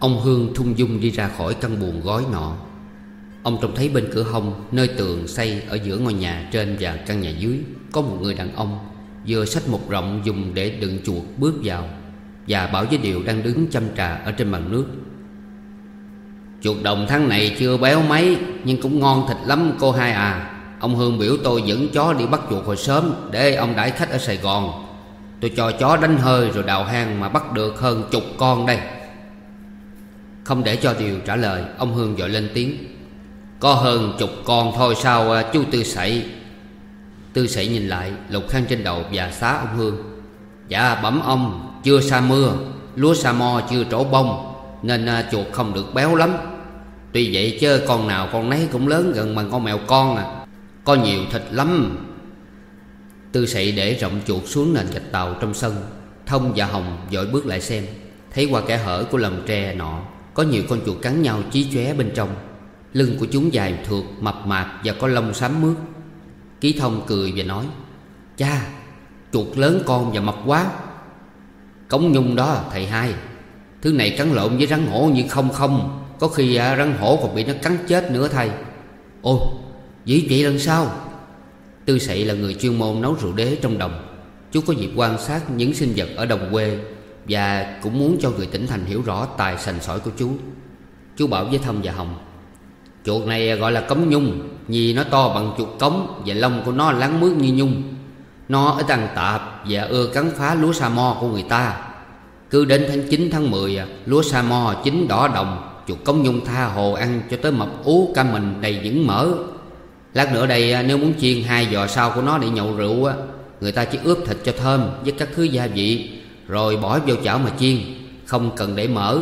Ông Hương thung dung đi ra khỏi căn buồng gói nọ. Ông trông thấy bên cửa hông, Nơi tường xây ở giữa ngôi nhà trên và căn nhà dưới, Có một người đàn ông Vừa xách một rộng dùng để đựng chuột bước vào Và Bảo với Điều đang đứng chăm trà ở trên bàn nước. Chuột đồng tháng này chưa béo mấy, Nhưng cũng ngon thịt lắm cô hai à. Ông Hương biểu tôi dẫn chó đi bắt chuột hồi sớm Để ông đãi khách ở Sài Gòn. Tôi cho chó đánh hơi rồi đào hang mà bắt được hơn chục con đây. Không để cho Điều trả lời, Ông Hương dội lên tiếng. Có hơn chục con thôi sao à, chú Tư Sậy Tư Sậy nhìn lại, lục khăn trên đầu và xá ông Hương. Dạ bẩm ông, Chưa xa mưa, Lúa sa mo chưa trổ bông, Nên à, chuột không được béo lắm. Tuy vậy chứ con nào con nấy cũng lớn gần bằng con mèo con à. Có nhiều thịt lắm. Tư sĩ để rộng chuột xuống nền gạch tàu trong sân. Thông và Hồng dội bước lại xem. Thấy qua kẻ hở của lầm tre nọ. Có nhiều con chuột cắn nhau chí chóe bên trong. Lưng của chúng dài thượt, mập mạp và có lông xám mướt. Ký thông cười và nói Cha, chuột lớn con và mập quá. Cống nhung đó thầy hai. Thứ này cắn lộn với rắn hổ như không không. Có khi à, rắn hổ còn bị nó cắn chết nữa thầy. Ô, dĩ vậy lần sau. Tư Sậy là người chuyên môn nấu rượu đế trong đồng. Chú có dịp quan sát những sinh vật ở đồng quê và cũng muốn cho người tỉnh thành hiểu rõ tài sành sỏi của chú. Chú bảo với Thông và Hồng, Chuột này gọi là cống nhung, Vì nó to bằng chuột cống Và lông của nó láng mướt như nhung. Nó ở tăng tạp và ưa cắn phá lúa sa mo của người ta. Cứ đến tháng 9 tháng 10 Lúa sa mo chín đỏ đồng, Chuột cống nhung tha hồ ăn cho tới mập ú cam mình đầy những mỡ. Lát nữa đây, nếu muốn chiên hai giò sau của nó để nhậu rượu á Người ta chỉ ướp thịt cho thơm với các thứ gia vị. Rồi bỏ vô chảo mà chiên. Không cần để mỡ.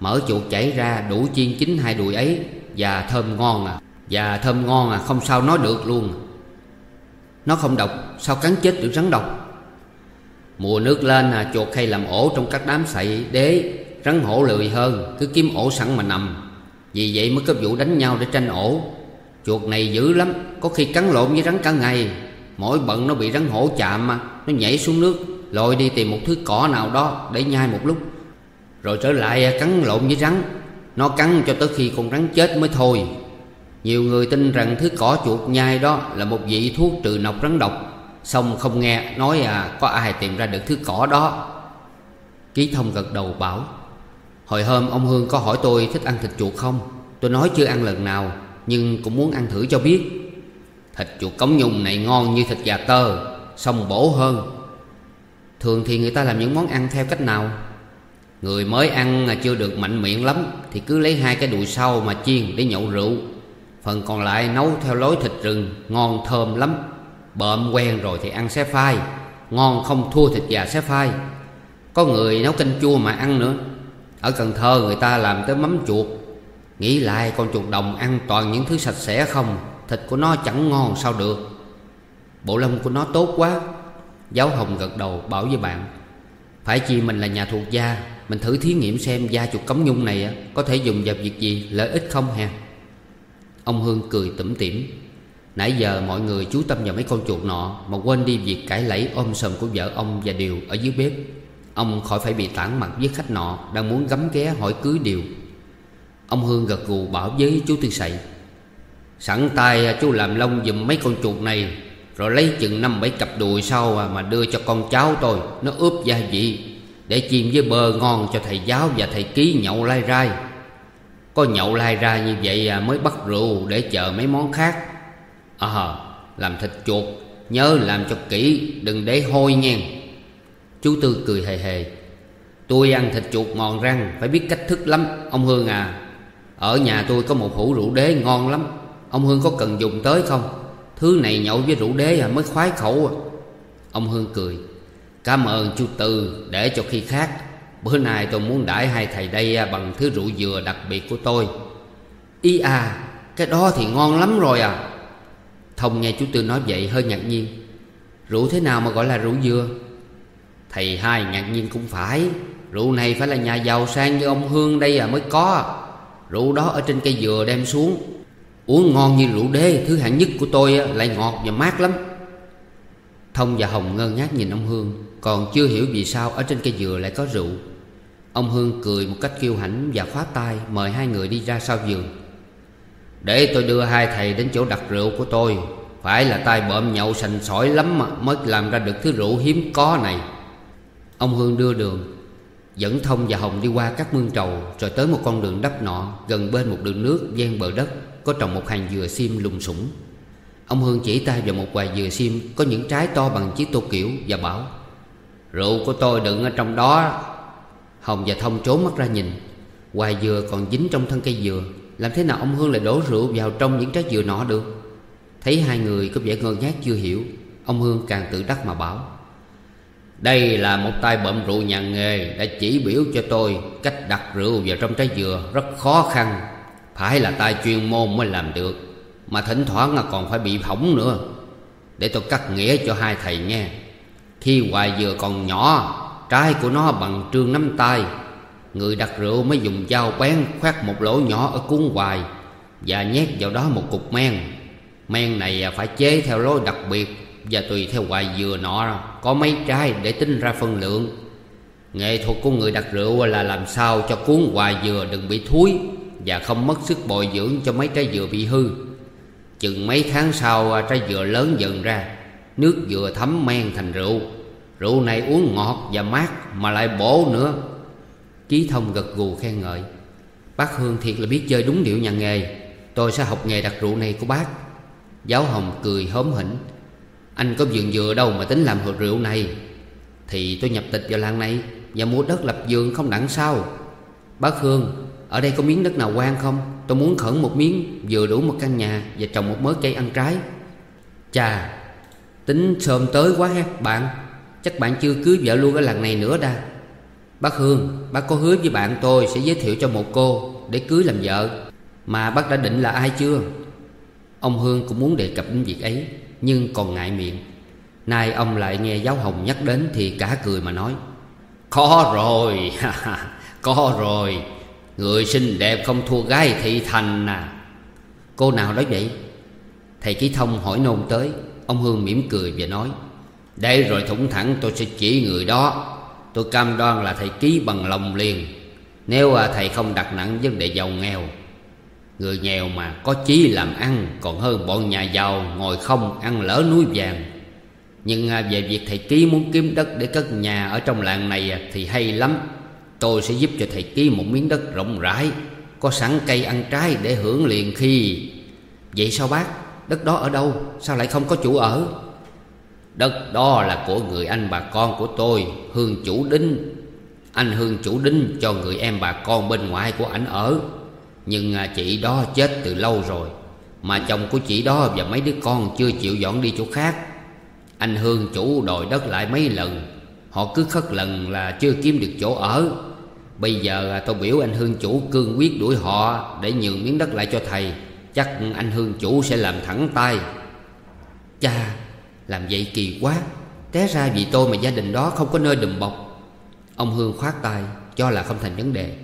Mỡ chuột chảy ra đủ chiên chín hai đùi ấy. Và thơm ngon à. Và thơm ngon à không sao nói được luôn. Nó không độc, Sao cắn chết được rắn độc? Mùa nước lên à chuột hay làm ổ trong các đám sậy đế, Rắn hổ lười hơn, Cứ kiếm ổ sẵn mà nằm. Vì vậy mới có vụ đánh nhau để tranh ổ. Chuột này dữ lắm, Có khi cắn lộn với rắn cả ngày. Mỗi bận nó bị rắn hổ chạm mà, Nó nhảy xuống nước. Lội đi tìm một thứ cỏ nào đó Để nhai một lúc. Rồi trở lại à, cắn lộn với rắn. Nó cắn cho tới khi con rắn chết mới thôi. Nhiều người tin rằng thứ cỏ chuột nhai đó Là một vị thuốc trừ nọc rắn độc. Xong không nghe, nói à Có ai tìm ra được thứ cỏ đó? Ký thông gật đầu bảo, Hồi hôm ông Hương có hỏi tôi thích ăn thịt chuột không? Tôi nói chưa ăn lần nào, nhưng cũng muốn ăn thử cho biết. Thịt chuột cống nhung này ngon như thịt gà tơ, Xong bổ hơn. Thường thì người ta làm những món ăn theo cách nào? Người mới ăn mà chưa được mạnh miệng lắm Thì cứ lấy hai cái đùi sau mà chiên để nhậu rượu. Phần còn lại nấu theo lối thịt rừng, Ngon thơm lắm. Bợm quen rồi thì ăn xé phai. Ngon không thua thịt gà xé phai. Có người nấu canh chua mà ăn nữa. Ở Cần Thơ người ta làm tới mắm chuột. Nghĩ lại con chuột đồng ăn toàn những thứ sạch sẽ không, Thịt của nó chẳng ngon sao được. Bộ lông của nó tốt quá. Giáo Hồng gật đầu bảo với bạn, Phải chi mình là nhà thuộc gia, Mình thử thí nghiệm xem da chuột cống nhung này Có thể dùng vào việc gì, lợi ích không ha? Ông Hương cười tủm tỉm, Nãy giờ mọi người chú tâm vào mấy con chuột nọ Mà quên đi việc cãi lẫy ôm sầm của vợ ông và Điều ở dưới bếp. Ông khỏi phải bị tản mặt với khách nọ Đang muốn gắm ghé hỏi cưới Điều. Ông Hương gật gù bảo với chú Tư Sậy, Sẵn tay à, chú làm lông giùm mấy con chuột này rồi lấy chừng năm bảy cặp đùi sau à, mà đưa cho con cháu tôi. Nó ướp gia vị, Để chiên với bơ ngon cho thầy giáo và thầy ký nhậu lai rai. Có nhậu lai ra như vậy à, mới bắt rượu để chờ mấy món khác. À làm thịt chuột, Nhớ làm cho kỹ, đừng để hôi nhen Chú Tư cười hề hề. Tôi ăn thịt chuột mòn răng, Phải biết cách thức lắm, Ông Hương à. Ở nhà tôi có một hũ rượu đế ngon lắm. Ông Hương có cần dùng tới không? Thứ này nhậu với rượu đế à, mới khoái khẩu à. Ông Hương cười. Cảm ơn chú Tư để cho khi khác. Bữa nay tôi muốn đãi hai thầy đây à, bằng thứ rượu dừa đặc biệt của tôi. Ý à Cái đó thì ngon lắm rồi à. Thông nghe chú Tư nói vậy hơi ngạc nhiên. Rượu thế nào mà gọi là rượu dừa? Thầy hai ngạc nhiên cũng phải. Rượu này phải là nhà giàu sang như ông Hương đây à mới có. Rượu đó ở trên cây dừa đem xuống. Uống ngon như rượu đế Thứ hạng nhất của tôi lại ngọt và mát lắm. Thông và Hồng ngơ ngác nhìn ông Hương, Còn chưa hiểu vì sao ở trên cây dừa lại có rượu. Ông Hương cười một cách kiêu hãnh và khóa tay, Mời hai người đi ra sau giường. Để tôi đưa hai thầy đến chỗ đặt rượu của tôi, Phải là tay bợm nhậu sành sỏi lắm mà Mới làm ra được thứ rượu hiếm có này. Ông Hương đưa đường, Dẫn Thông và Hồng đi qua các mương trầu, Rồi tới một con đường đắp nọ Gần bên một đường nước ven bờ đất. Có trồng một hàng dừa xiêm lùng sủng. Ông Hương chỉ tay vào một vài dừa xiêm Có những trái to bằng chiếc tô kiểu Và bảo, Rượu của tôi đựng ở trong đó. Hồng và Thông trốn mắt ra nhìn. Hoài dừa còn dính trong thân cây dừa. Làm thế nào ông Hương lại đổ rượu vào trong những trái dừa nọ được? Thấy hai người có vẻ ngơ ngác chưa hiểu, Ông Hương càng tự đắc mà bảo, Đây là một tay bậm rượu nhà nghề Đã chỉ biểu cho tôi cách đặt rượu vào trong trái dừa, Rất khó khăn. Phải là tay chuyên môn mới làm được. Mà thỉnh thoảng còn phải bị hỏng nữa. Để tôi cắt nghĩa cho hai thầy nghe. Khi hoài dừa còn nhỏ, Trái của nó bằng trương nắm tay. Người đặt rượu mới dùng dao bén khoét một lỗ nhỏ ở cuốn hoài Và nhét vào đó một cục men. Men này à, phải chế theo lối đặc biệt Và tùy theo hoài dừa nọ. Có mấy trái để tính ra phân lượng. Nghệ thuật của người đặt rượu là làm sao cho cuốn hoài dừa đừng bị thúi. Và không mất sức bồi dưỡng cho mấy trái dừa bị hư. Chừng mấy tháng sau à, trái dừa lớn dần ra, Nước dừa thấm men thành rượu. Rượu này uống ngọt và mát Mà lại bổ nữa. Chí thông gật gù khen ngợi. Bác Hương thiệt là biết chơi đúng điệu nhà nghề. Tôi sẽ học nghề đặt rượu này của bác. Giáo Hồng cười hớm hỉnh. Anh có vườn dừa đâu mà tính làm hợp rượu này? Thì tôi nhập tịch vào làng này Và mua đất lập vườn không đặng sao? Bác Hương ở đây có miếng đất nào quan không? Tôi muốn khẩn một miếng, Vừa đủ một căn nhà Và trồng một mớ cây ăn trái. Chà, Tính sớm tới quá ha, bạn. Chắc bạn chưa cưới vợ luôn ở làng này nữa đa. Bác Hương, Bác có hứa với bạn tôi sẽ giới thiệu cho một cô Để cưới làm vợ. Mà bác đã định là ai chưa? Ông Hương cũng muốn đề cập đến việc ấy, Nhưng còn ngại miệng. Nay ông lại nghe giáo hồng nhắc đến Thì cả cười mà nói, Có rồi Có rồi. Người xinh đẹp không thua gái thị thành à. Cô nào nói vậy? Thầy ký thông hỏi nôn tới. Ông Hương mỉm cười và nói để rồi thủng thẳng tôi sẽ chỉ người đó. Tôi cam đoan là thầy ký bằng lòng liền. Nếu à, thầy không đặt nặng vấn đề giàu nghèo. Người nghèo mà có chí làm ăn, Còn hơn bọn nhà giàu ngồi không ăn lỡ núi vàng. Nhưng à, về việc thầy ký muốn kiếm đất để cất nhà ở trong làng này Thì hay lắm. Tôi sẽ giúp cho thầy ký một miếng đất rộng rãi, Có sẵn cây ăn trái để hưởng liền khi. Vậy sao bác? Đất đó ở đâu? Sao lại không có chủ ở? Đất đó là của người anh bà con của tôi, Hương chủ đinh. Anh Hương chủ đinh cho người em bà con bên ngoài của ảnh ở. Nhưng à, chị đó chết từ lâu rồi, Mà chồng của chị đó và mấy đứa con chưa chịu dọn đi chỗ khác. Anh Hương chủ đòi đất lại mấy lần, Họ cứ khất lần là chưa kiếm được chỗ ở. Bây giờ à, tôi biểu anh Hương chủ cương quyết đuổi họ Để nhường miếng đất lại cho thầy. Chắc anh Hương chủ sẽ làm thẳng tay. Cha, làm vậy kỳ quá. Té ra vì tôi mà gia đình đó không có nơi đùm bọc. Ông Hương khoát tay, Cho là không thành vấn đề.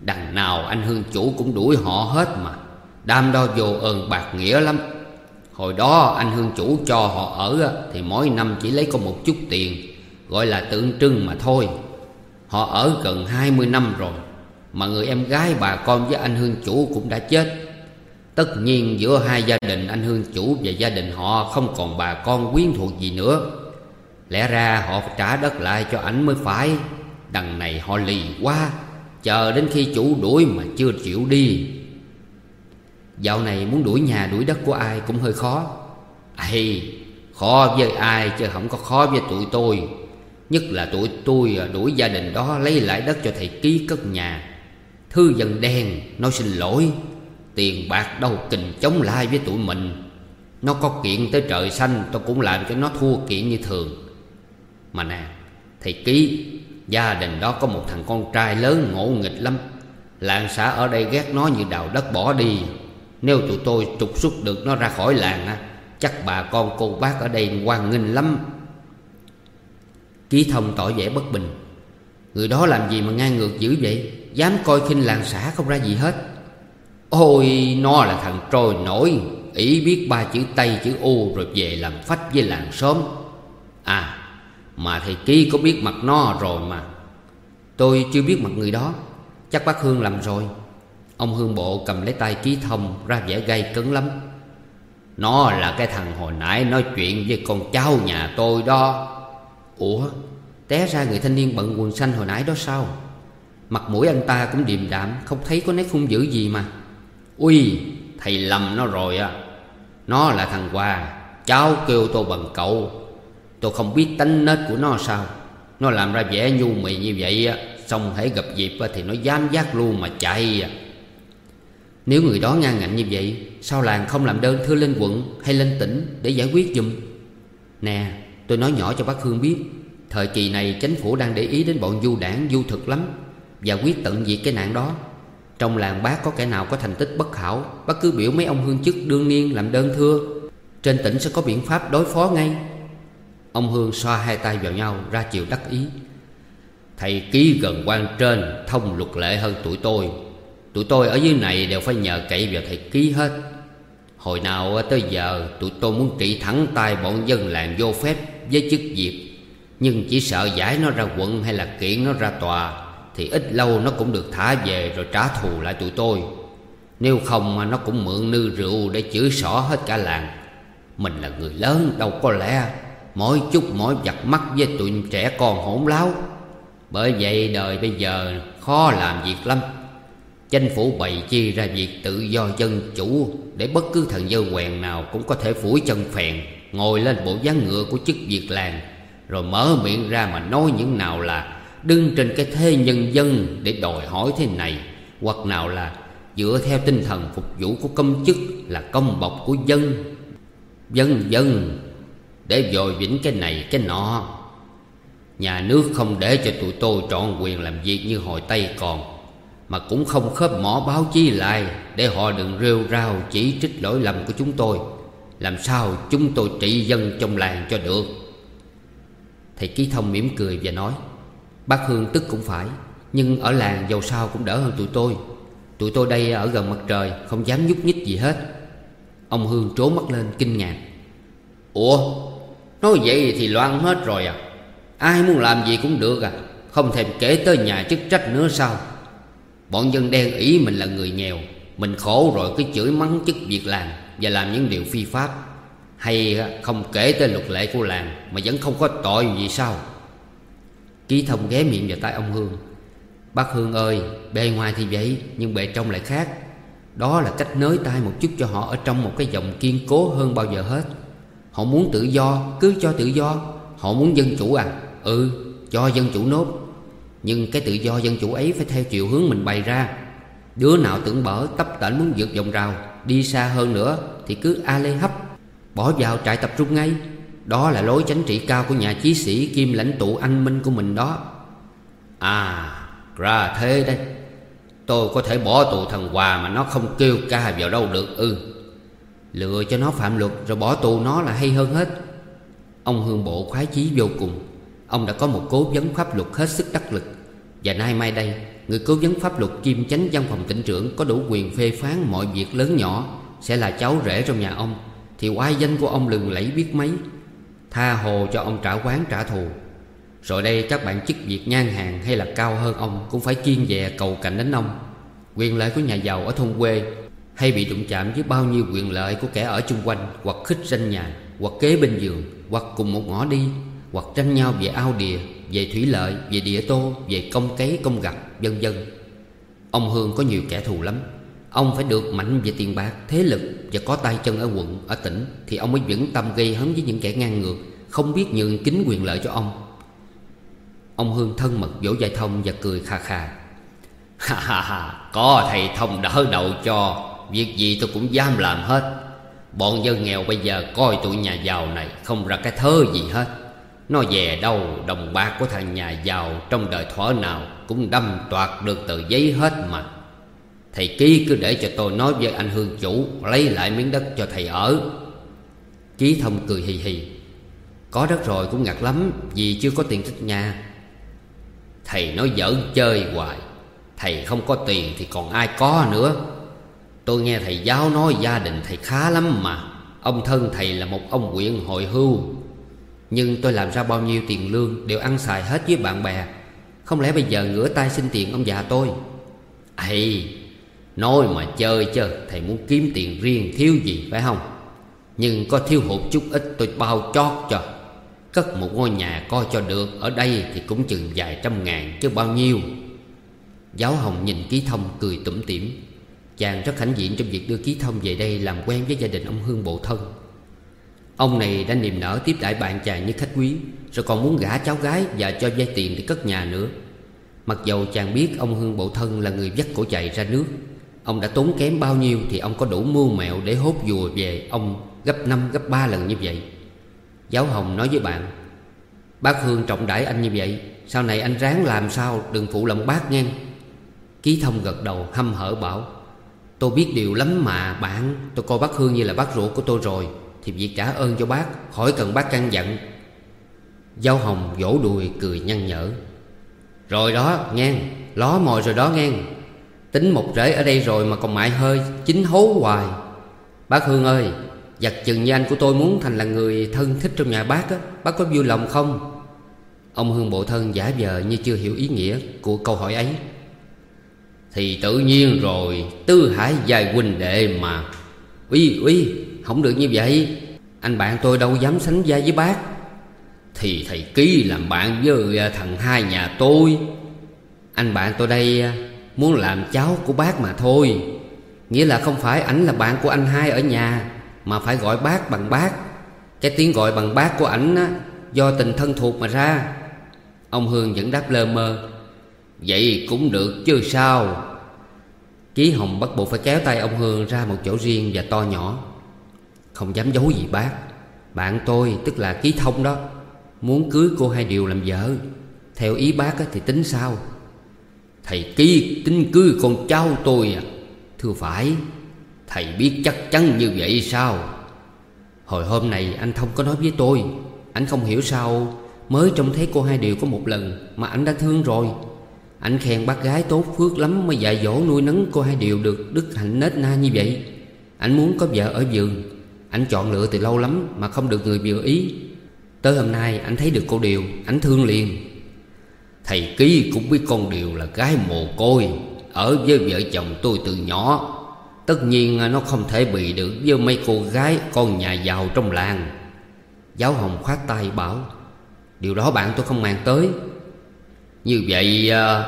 Đằng nào anh Hương chủ cũng đuổi họ hết mà. Đam đo vô ơn bạc nghĩa lắm. Hồi đó anh Hương chủ cho họ ở Thì mỗi năm chỉ lấy có một chút tiền, Gọi là tượng trưng mà thôi. Họ ở gần 20 năm rồi Mà người em gái bà con với anh Hương chủ cũng đã chết. Tất nhiên giữa hai gia đình anh Hương chủ và gia đình họ không còn bà con quyến thuộc gì nữa. Lẽ ra họ trả đất lại cho ảnh mới phải. Đằng này họ lì quá Chờ đến khi chủ đuổi mà chưa chịu đi. Dạo này muốn đuổi nhà đuổi đất của ai cũng hơi khó. Ây, khó với ai chứ không có khó với tụi tôi. Nhất là tụi tôi à, đuổi gia đình đó, lấy lại đất cho thầy ký cất nhà. Thư dân đen, nói xin lỗi, Tiền bạc đâu kình chống lại với tụi mình. Nó có kiện tới trời xanh, Tôi cũng làm cho nó thua kiện như thường. Mà nè, Thầy ký, Gia đình đó có một thằng con trai lớn ngộ nghịch lắm. Làng xã ở đây ghét nó như đào đất bỏ đi. Nếu tụi tôi trục xuất được nó ra khỏi làng á, Chắc bà con cô bác ở đây hoan nghênh lắm. Ký thông tỏ vẻ bất bình. Người đó làm gì mà ngang ngược dữ vậy? Dám coi khinh làng xã không ra gì hết. Ôi, nó là thằng trôi nổi. Ý biết ba chữ Tây, chữ U Rồi về làm phách với làng xóm. À mà thầy Ký có biết mặt nó rồi mà. Tôi chưa biết mặt người đó. Chắc bác Hương làm rồi. Ông Hương Bộ cầm lấy tay ký thông Ra vẻ gay cấn lắm. Nó là cái thằng hồi nãy nói chuyện với con cháu nhà tôi đó. Ủa, Té ra người thanh niên bận quần xanh hồi nãy đó sao? Mặt mũi anh ta cũng điềm đạm, Không thấy có nét hung dữ gì mà. Ui, Thầy lầm nó rồi à. Nó là thằng Hòa Cháu kêu tôi bằng cậu. Tôi không biết tánh nết của nó sao. Nó làm ra vẻ nhu mì như vậy á, Xong hãy gặp dịp thì nó dám giác luôn mà chạy à. Nếu người đó ngang ngạnh như vậy, Sao làng không làm đơn thư lên quận hay lên tỉnh Để giải quyết giùm? Nè tôi nói nhỏ cho bác Hương biết, Thời kỳ này chính phủ đang để ý đến bọn du đảng, du thực lắm, Và quyết tận diệt cái nạn đó. Trong làng bác có kẻ nào có thành tích bất hảo, Bác cứ biểu mấy ông hương chức đương niên làm đơn thưa. Trên tỉnh sẽ có biện pháp đối phó ngay. Ông Hương xoa hai tay vào nhau, ra chiều đắc ý. Thầy ký gần quan trên, Thông luật lệ hơn tụi tôi. Tụi tôi ở dưới này đều phải nhờ cậy vào thầy ký hết. Hồi nào tới giờ, Tụi tôi muốn trị thẳng tay bọn dân làng vô phép. Với chức việc. Nhưng chỉ sợ giải nó ra quận hay là kiện nó ra tòa, Thì ít lâu nó cũng được thả về Rồi trả thù lại tụi tôi. Nếu không mà nó cũng mượn nư rượu Để chửi xỏ hết cả làng. Mình là người lớn, đâu có lẽ Mỗi chút mỗi giặt mắt với tụi trẻ con hỗn láo. Bởi vậy đời bây giờ khó làm việc lắm. Chính phủ bày chi ra việc tự do dân chủ Để bất cứ thằng dơ quèn nào cũng có thể phủi chân phèn. Ngồi lên bộ gián ngựa của chức việc làng, Rồi mở miệng ra mà nói những nào là, Đứng trên cái thế nhân dân để đòi hỏi thế này, Hoặc nào là, dựa theo tinh thần phục vụ của công chức Là công bọc của dân Dân dân, để dồi vĩnh cái này cái nọ. Nhà nước không để cho tụi tôi trọn quyền làm việc như hồi Tây còn, Mà cũng không khớp mỏ báo chí lại Để họ đừng rêu rao chỉ trích lỗi lầm của chúng tôi. Làm sao chúng tôi trị dân trong làng cho được? Thầy Ký Thông mỉm cười và nói, Bác Hương tức cũng phải, Nhưng ở làng dầu sao cũng đỡ hơn tụi tôi. Tụi tôi đây ở gần mặt trời, Không dám nhúc nhích gì hết. Ông Hương trố mắt lên kinh ngạc. Ủa, Nói vậy thì loan hết rồi à? Ai muốn làm gì cũng được à? Không thèm kể tới nhà chức trách nữa sao? Bọn dân đen ý mình là người nghèo, Mình khổ rồi cứ chửi mắng chức việc làng. Và làm những điều phi pháp. Hay không kể tới luật lệ của làng Mà vẫn không có tội gì sao? Ký thông ghé miệng vào tay ông Hương. Bác Hương ơi, Bề ngoài thì vậy, Nhưng bề trong lại khác. Đó là cách nới tay một chút cho họ Ở trong một cái dòng kiên cố hơn bao giờ hết. Họ muốn tự do, cứ cho tự do. Họ muốn dân chủ à? Ừ cho dân chủ nốt. Nhưng cái tự do dân chủ ấy phải theo chiều hướng mình bày ra. Đứa nào tưởng bở tấp tễnh muốn vượt vòng rào. Đi xa hơn nữa thì cứ a lê hấp, Bỏ vào trại tập trung ngay. Đó là lối chánh trị cao của nhà chí sĩ Kim lãnh tụ anh minh của mình đó. À ra thế đây. Tôi có thể bỏ tù thằng Hòa mà nó không kêu ca vào đâu được ư ừ. Lựa cho nó phạm luật rồi bỏ tù nó là hay hơn hết. Ông Hương Bộ khoái chí vô cùng. Ông đã có một cố vấn pháp luật hết sức đắc lực. Và nay mai đây, Người cố vấn pháp luật kim chánh văn phòng tỉnh trưởng Có đủ quyền phê phán mọi việc lớn nhỏ, Sẽ là cháu rể trong nhà ông, Thì oai danh của ông lừng lẫy biết mấy, Tha hồ cho ông trả quán trả thù. Rồi đây các bạn chức việc nhan hàng Hay là cao hơn ông Cũng phải kiên dè cầu cạnh đến ông. Quyền lợi của nhà giàu ở thôn quê hay bị đụng chạm với bao nhiêu quyền lợi của kẻ ở chung quanh, Hoặc khích danh nhà, Hoặc kế bên giường, Hoặc cùng một ngõ đi, Hoặc tranh nhau về ao đìa về thủy lợi Về địa tô Về công cấy công gặt Vân vân. Ông Hương có nhiều kẻ thù lắm. Ông phải được mạnh về tiền bạc, thế lực Và có tay chân ở quận, ở tỉnh Thì ông mới vững tâm gây hấn với những kẻ ngang ngược Không biết nhường kính quyền lợi cho ông. Ông Hương thân mật vỗ vai thông và cười khà khà. Ha ha ha Có thầy thông đỡ đầu cho. Việc gì tôi cũng dám làm hết. Bọn dân nghèo bây giờ coi tụi nhà giàu này Không ra cái thơ gì hết. Nó về đâu, đồng bạc của thằng nhà giàu Trong đời thỏa nào cũng đâm toạt được tờ giấy hết mà. Thầy ký cứ để cho tôi nói với anh Hương chủ, Lấy lại miếng đất cho thầy ở. Ký thông cười hì hì. Có đất rồi cũng ngặt lắm, Vì chưa có tiền tích nhà. Thầy nói giỡn chơi hoài. Thầy không có tiền thì còn ai có nữa. Tôi nghe thầy giáo nói gia đình thầy khá lắm mà. Ông thân thầy là một ông quyện hội hưu. Nhưng tôi làm ra bao nhiêu tiền lương Đều ăn xài hết với bạn bè. Không lẽ bây giờ ngửa tay xin tiền ông già tôi? Ây, Nói mà chơi chứ Thầy muốn kiếm tiền riêng thiếu gì, phải không? Nhưng có thiếu hụt chút ít tôi bao chót cho. Cất một ngôi nhà coi cho được, Ở đây thì cũng chừng vài trăm ngàn chứ bao nhiêu. Giáo Hồng nhìn Ký Thông cười tủm tỉm. Chàng rất hãnh diện trong việc đưa Ký Thông về đây Làm quen với gia đình ông Hương Bộ Thân. Ông này đã niềm nở tiếp đãi bạn chàng như khách quý, Rồi còn muốn gả cháu gái Và cho vay tiền để cất nhà nữa. Mặc dầu chàng biết ông Hương Bộ Thân Là người dắt cổ chạy ra nước, Ông đã tốn kém bao nhiêu Thì ông có đủ mưu mẹo để hốt dùa về Ông gấp năm, gấp ba lần như vậy. Giáo Hồng nói với bạn, Bác Hương trọng đãi anh như vậy, Sau này anh ráng làm sao Đừng phụ lòng bác nghe. Ký thông gật đầu hâm hở bảo, Tôi biết điều lắm mà bạn, Tôi coi bác Hương như là bác ruột của tôi rồi. Thì việc trả ơn cho bác Khỏi cần bác căn dặn. Giao Hồng vỗ đùi cười nhăn nhở. Rồi đó, ngang, Ló mồi rồi đó ngang. Tính một rễ ở đây rồi mà còn mại hơi, Chính hố hoài. Bác Hương ơi Giặt chừng như anh của tôi muốn thành là người thân thích trong nhà bác á, Bác có vui lòng không? Ông Hương bộ thân giả vờ như chưa hiểu ý nghĩa của câu hỏi ấy. Thì tự nhiên rồi, Tư hải dài huynh đệ mà. Uy uy. Không được như vậy. Anh bạn tôi đâu dám sánh vai với bác. Thì thầy ký làm bạn với à, thằng hai nhà tôi. Anh bạn tôi đây à, muốn làm cháu của bác mà thôi. Nghĩa là không phải ảnh là bạn của anh hai ở nhà, Mà phải gọi bác bằng bác. Cái tiếng gọi bằng bác của ảnh Do tình thân thuộc mà ra. Ông Hương vẫn đáp lơ mơ. Vậy cũng được chứ sao? Ký Hồng bắt buộc phải kéo tay ông Hương ra một chỗ riêng và to nhỏ. Không dám giấu gì bác. Bạn tôi, tức là Ký Thông đó, Muốn cưới cô hai điều làm vợ. Theo ý bác thì tính sao? Thầy Ký, tính cưới con cháu tôi à? Thưa phải, Thầy biết chắc chắn như vậy sao? Hồi hôm này anh Thông có nói với tôi, Anh không hiểu sao Mới trông thấy cô hai điều có một lần Mà anh đã thương rồi. Anh khen bác gái tốt phước lắm Mới dạy dỗ nuôi nấng cô hai điều được đức hạnh nết na như vậy. Anh muốn có vợ ở giường anh chọn lựa từ lâu lắm Mà không được người vừa ý. Tới hôm nay anh thấy được cô điều, Anh thương liền. Thầy Ký cũng biết con điều là gái mồ côi, Ở với vợ chồng tôi từ nhỏ. Tất nhiên nó không thể bị được với mấy cô gái con nhà giàu trong làng. Giáo Hồng khoát tay bảo, Điều đó bạn tôi không màng tới. Như vậy à,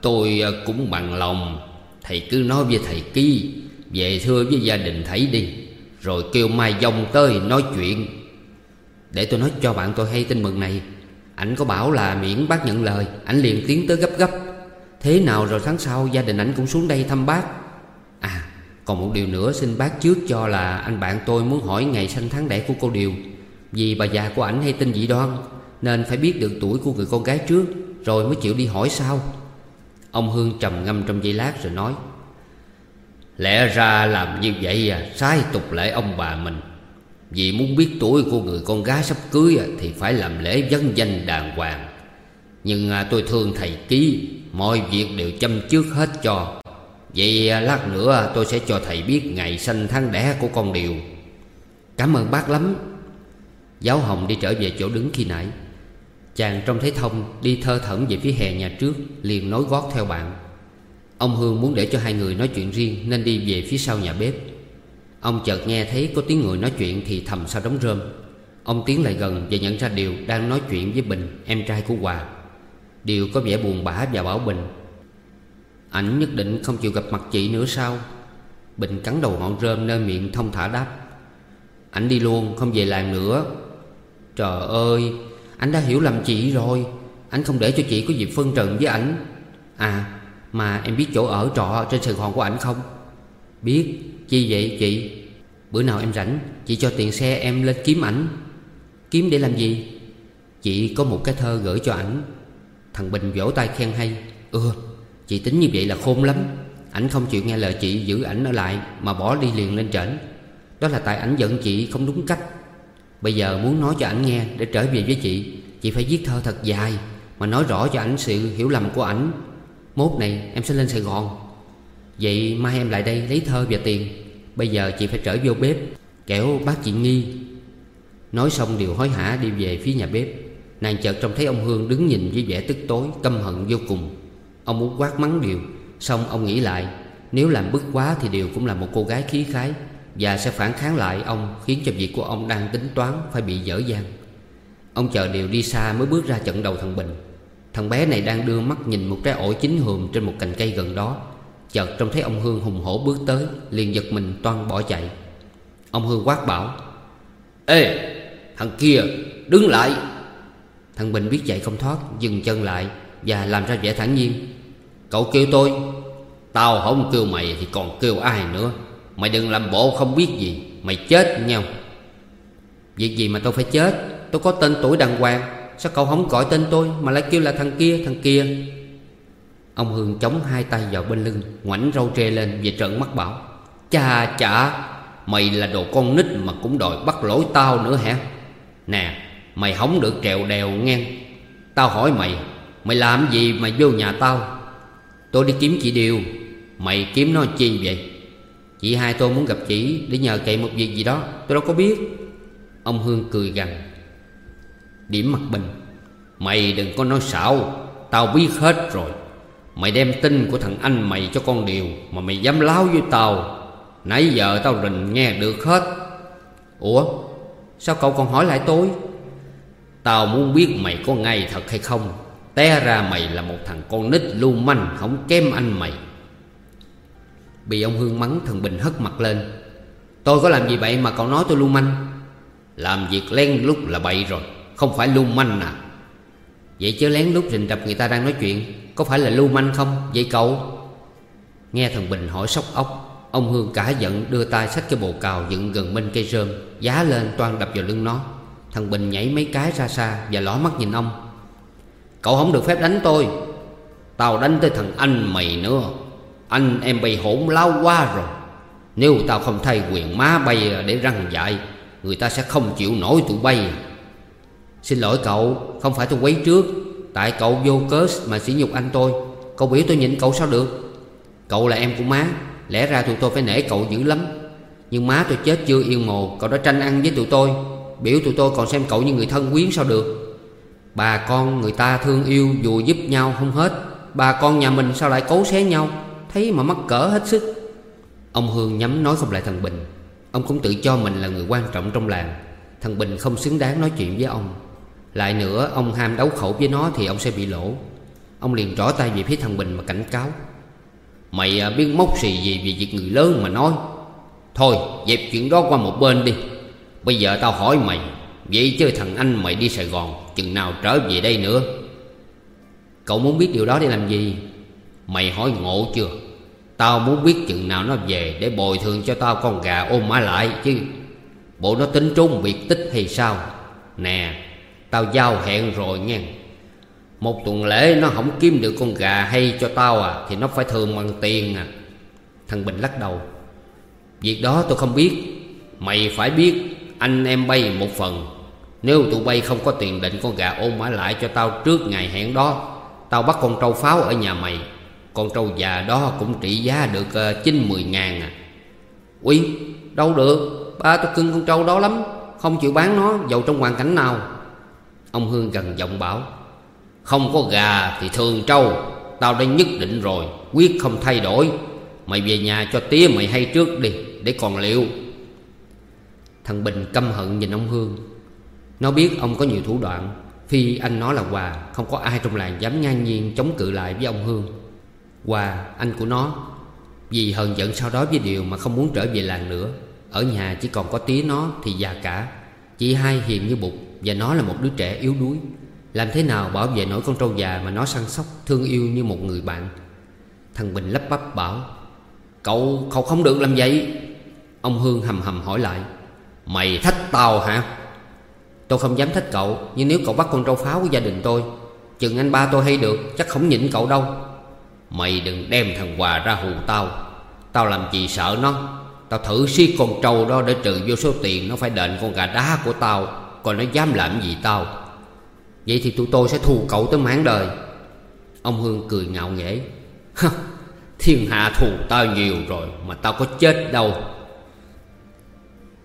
tôi cũng bằng lòng. Thầy cứ nói với thầy Ký, Về thưa với gia đình thầy đi. Rồi kêu Mai Dông tới nói chuyện. Để tôi nói cho bạn tôi hay tin mừng này. Ảnh có bảo là miễn bác nhận lời, Ảnh liền tiến tới gấp gấp. Thế nào rồi tháng sau gia đình ảnh cũng xuống đây thăm bác. À còn một điều nữa xin bác trước cho là Anh bạn tôi muốn hỏi ngày sinh tháng đẻ của cô Điều. Vì bà già của ảnh hay tin dị đoan, Nên phải biết được tuổi của người con gái trước, Rồi mới chịu đi hỏi sau. Ông Hương trầm ngâm trong giây lát rồi nói. Lẽ ra làm như vậy à Sai tục lễ ông bà mình. Vì muốn biết tuổi của người con gái sắp cưới à, Thì phải làm lễ dân danh đàng hoàng. Nhưng à, tôi thương thầy ký Mọi việc đều chăm trước hết cho. Vậy à, lát nữa à, tôi sẽ cho thầy biết ngày sinh tháng đẻ của con Điều. Cảm ơn bác lắm. Giáo Hồng đi trở về chỗ đứng khi nãy. Chàng trông thấy Thông đi thơ thẩn về phía hè nhà trước Liền nối gót theo bạn. Ông Hương muốn để cho hai người nói chuyện riêng Nên đi về phía sau nhà bếp. Ông chợt nghe thấy có tiếng người nói chuyện Thì thầm sau đống rơm. Ông tiến lại gần và nhận ra Điều đang nói chuyện với Bình, Em trai của Hòa. Điều có vẻ buồn bã và bảo Bình, Ảnh nhất định không chịu gặp mặt chị nữa sao? Bình cắn đầu ngọn rơm nơi miệng thông thả đáp, Ảnh đi luôn, không về làng nữa. Trời ơi, Anh đã hiểu lầm chị rồi. Anh không để cho chị có dịp phân trần với ảnh. À mà em biết chỗ ở trọ trên Sài Gòn của ảnh không? Biết. Chi vậy, chị? Bữa nào em rảnh, Chị cho tiền xe em lên kiếm ảnh. Kiếm để làm gì? Chị có một cái thơ gửi cho ảnh. Thằng Bình vỗ tay khen hay. Ừ chị tính như vậy là khôn lắm. Ảnh không chịu nghe lời chị giữ ảnh ở lại, Mà bỏ đi liền lên trển. Đó là tại ảnh giận chị không đúng cách. Bây giờ muốn nói cho ảnh nghe Để trở về với chị Chị phải viết thơ thật dài, Mà nói rõ cho ảnh sự hiểu lầm của ảnh. Mốt này em sẽ lên Sài Gòn. Vậy mai em lại đây lấy thơ và tiền. Bây giờ chị phải trở vô bếp, Kẻo bác chị nghi. Nói xong điều hối hả đi về phía nhà bếp. Nàng chợt trông thấy ông Hương đứng nhìn với vẻ tức tối, Căm hận vô cùng. Ông muốn quát mắng điều, Xong ông nghĩ lại, Nếu làm bức quá thì điều cũng là một cô gái khí khái Và sẽ phản kháng lại ông, Khiến cho việc của ông đang tính toán Phải bị dở dang. Ông chờ điều đi xa mới bước ra trận đầu thằng Bình. Thằng bé này đang đưa mắt nhìn một trái ổi chín hùm Trên một cành cây gần đó. Chợt trông thấy ông Hương hùng hổ bước tới, Liền giật mình toan bỏ chạy. Ông Hương quát bảo, Ê, thằng kia, đứng lại. Thằng Bình biết chạy không thoát, Dừng chân lại Và làm ra vẻ thản nhiên, Cậu kêu tôi, Tao không kêu mày thì còn kêu ai nữa? Mày đừng làm bộ không biết gì, Mày chết nhau Việc gì mà tôi phải chết? Tôi có tên tuổi đàng hoàng. Sao cậu không gọi tên tôi Mà lại kêu là thằng kia thằng kia? Ông Hương chống hai tay vào bên lưng, Ngoảnh râu tre lên và trợn mắt bảo Cha chả Mày là đồ con nít mà cũng đòi bắt lỗi tao nữa hả? Nè, Mày không được trèo đèo nghe Tao hỏi mày Mày làm gì mà vô nhà tao? Tôi đi kiếm chị Điều. Mày kiếm nó chi vậy? Chị hai tôi muốn gặp chị Để nhờ cậy một việc gì đó, Tôi đâu có biết. Ông Hương cười gằn Điểm mặt bình. Mày đừng có nói xạo, Tao biết hết rồi. Mày đem tin của thằng anh mày cho con Điều Mà mày dám láo với tao. Nãy giờ tao rình nghe được hết. Ủa, Sao cậu còn hỏi lại tôi? Tao muốn biết mày có ngay thật hay không. Té ra mày là một thằng con nít lưu manh, Không kém anh mày. Bị ông Hương mắng, thằng Bình hất mặt lên. Tôi có làm gì vậy mà cậu nói tôi lưu manh? Làm việc len lúc là bậy rồi. Không phải lưu manh à? Vậy chứ lén lúc rình rập người ta đang nói chuyện. Có phải là lưu manh không? Vậy cậu? Nghe thằng Bình hỏi sốc ốc, Ông Hương cả giận đưa tay xách cái bồ cào dựng gần bên cây rơm, Giá lên toan đập vào lưng nó. Thằng Bình nhảy mấy cái ra xa Và ló mắt nhìn ông. Cậu không được phép đánh tôi. Tao đánh tới thằng anh mày nữa. Anh em bay hỗn lao quá rồi. Nếu tao không thay quyền má bay để răng dại, Người ta sẽ không chịu nổi tụi bay. Xin lỗi cậu, Không phải tôi quấy trước. Tại cậu vô cớ mà sỉ nhục anh tôi. Cậu biểu tôi nhịn cậu sao được? Cậu là em của má, Lẽ ra tụi tôi phải nể cậu dữ lắm. Nhưng má tôi chết chưa yên mồ, Cậu đã tranh ăn với tụi tôi. Biểu tụi tôi còn xem cậu như người thân quyến sao được? Bà con người ta thương yêu Dù giúp nhau không hết. Bà con nhà mình sao lại cấu xé nhau? Thấy mà mắc cỡ hết sức. Ông Hương nhắm nói không lại thằng Bình. Ông cũng tự cho mình là người quan trọng trong làng. Thằng Bình không xứng đáng nói chuyện với ông. Lại nữa, ông ham đấu khẩu với nó Thì ông sẽ bị lỗ. Ông liền rõ tay về phía thằng Bình mà cảnh cáo. Mày à, biết mốc xì gì về việc người lớn mà nói. Thôi, dẹp chuyện đó qua một bên đi. Bây giờ tao hỏi mày, Vậy chứ thằng anh mày đi Sài Gòn, Chừng nào trở về đây nữa? Cậu muốn biết điều đó để làm gì? Mày hỏi ngộ chưa? Tao muốn biết chừng nào nó về Để bồi thường cho tao con gà ôm má lại chứ. Bộ nó tính trốn biệt tích hay sao? Nè Tao giao hẹn rồi nghe. Một tuần lễ nó không kiếm được con gà hay cho tao à Thì nó phải thường bằng tiền à. Thằng Bình lắc đầu. Việc đó tôi không biết. Mày phải biết, anh em bay một phần. Nếu tụi bay không có tiền định con gà ôm mã lại cho tao trước ngày hẹn đó, Tao bắt con trâu pháo ở nhà mày. Con trâu già đó cũng trị giá được ờ, chín, mười ngàn à. Ui đâu được? Ba tôi cưng con trâu đó lắm, Không chịu bán nó. Dầu trong hoàn cảnh nào? Ông Hương gần giọng bảo, Không có gà thì thường trâu, Tao đã nhất định rồi, Quyết không thay đổi. Mày về nhà cho tía mày hay trước đi, Để còn liệu. Thằng Bình căm hận nhìn ông Hương. Nó biết ông có nhiều thủ đoạn, Phi anh nó là Hòa Không có ai trong làng dám ngang nhiên chống cự lại với ông Hương. Hòa anh của nó, Vì hờn giận sau đó với điều mà không muốn trở về làng nữa. Ở nhà chỉ còn có tía nó thì già cả Chị hai hiền như bụt. Và nó là một đứa trẻ yếu đuối. Làm thế nào bảo vệ nổi con trâu già Mà nó săn sóc thương yêu như một người bạn? Thằng Bình lắp bắp bảo Cậu, cậu không được làm vậy. Ông Hương hầm hầm hỏi lại Mày thách tao hả? Tôi không dám thách cậu Nhưng nếu cậu bắt con trâu pháo của gia đình tôi Chừng anh ba tôi hay được Chắc không nhịn cậu đâu. Mày đừng đem thằng Hòa ra hù tao. Tao làm gì sợ nó? Tao thử siết con trâu đó để trừ vô số tiền Nó phải đền con gà đá của tao. Còn nó dám làm gì tao. Vậy thì tụi tôi sẽ thù cậu tới mãn đời. Ông Hương cười ngạo nghễ. Thiên hạ thù tao nhiều rồi Mà tao có chết đâu.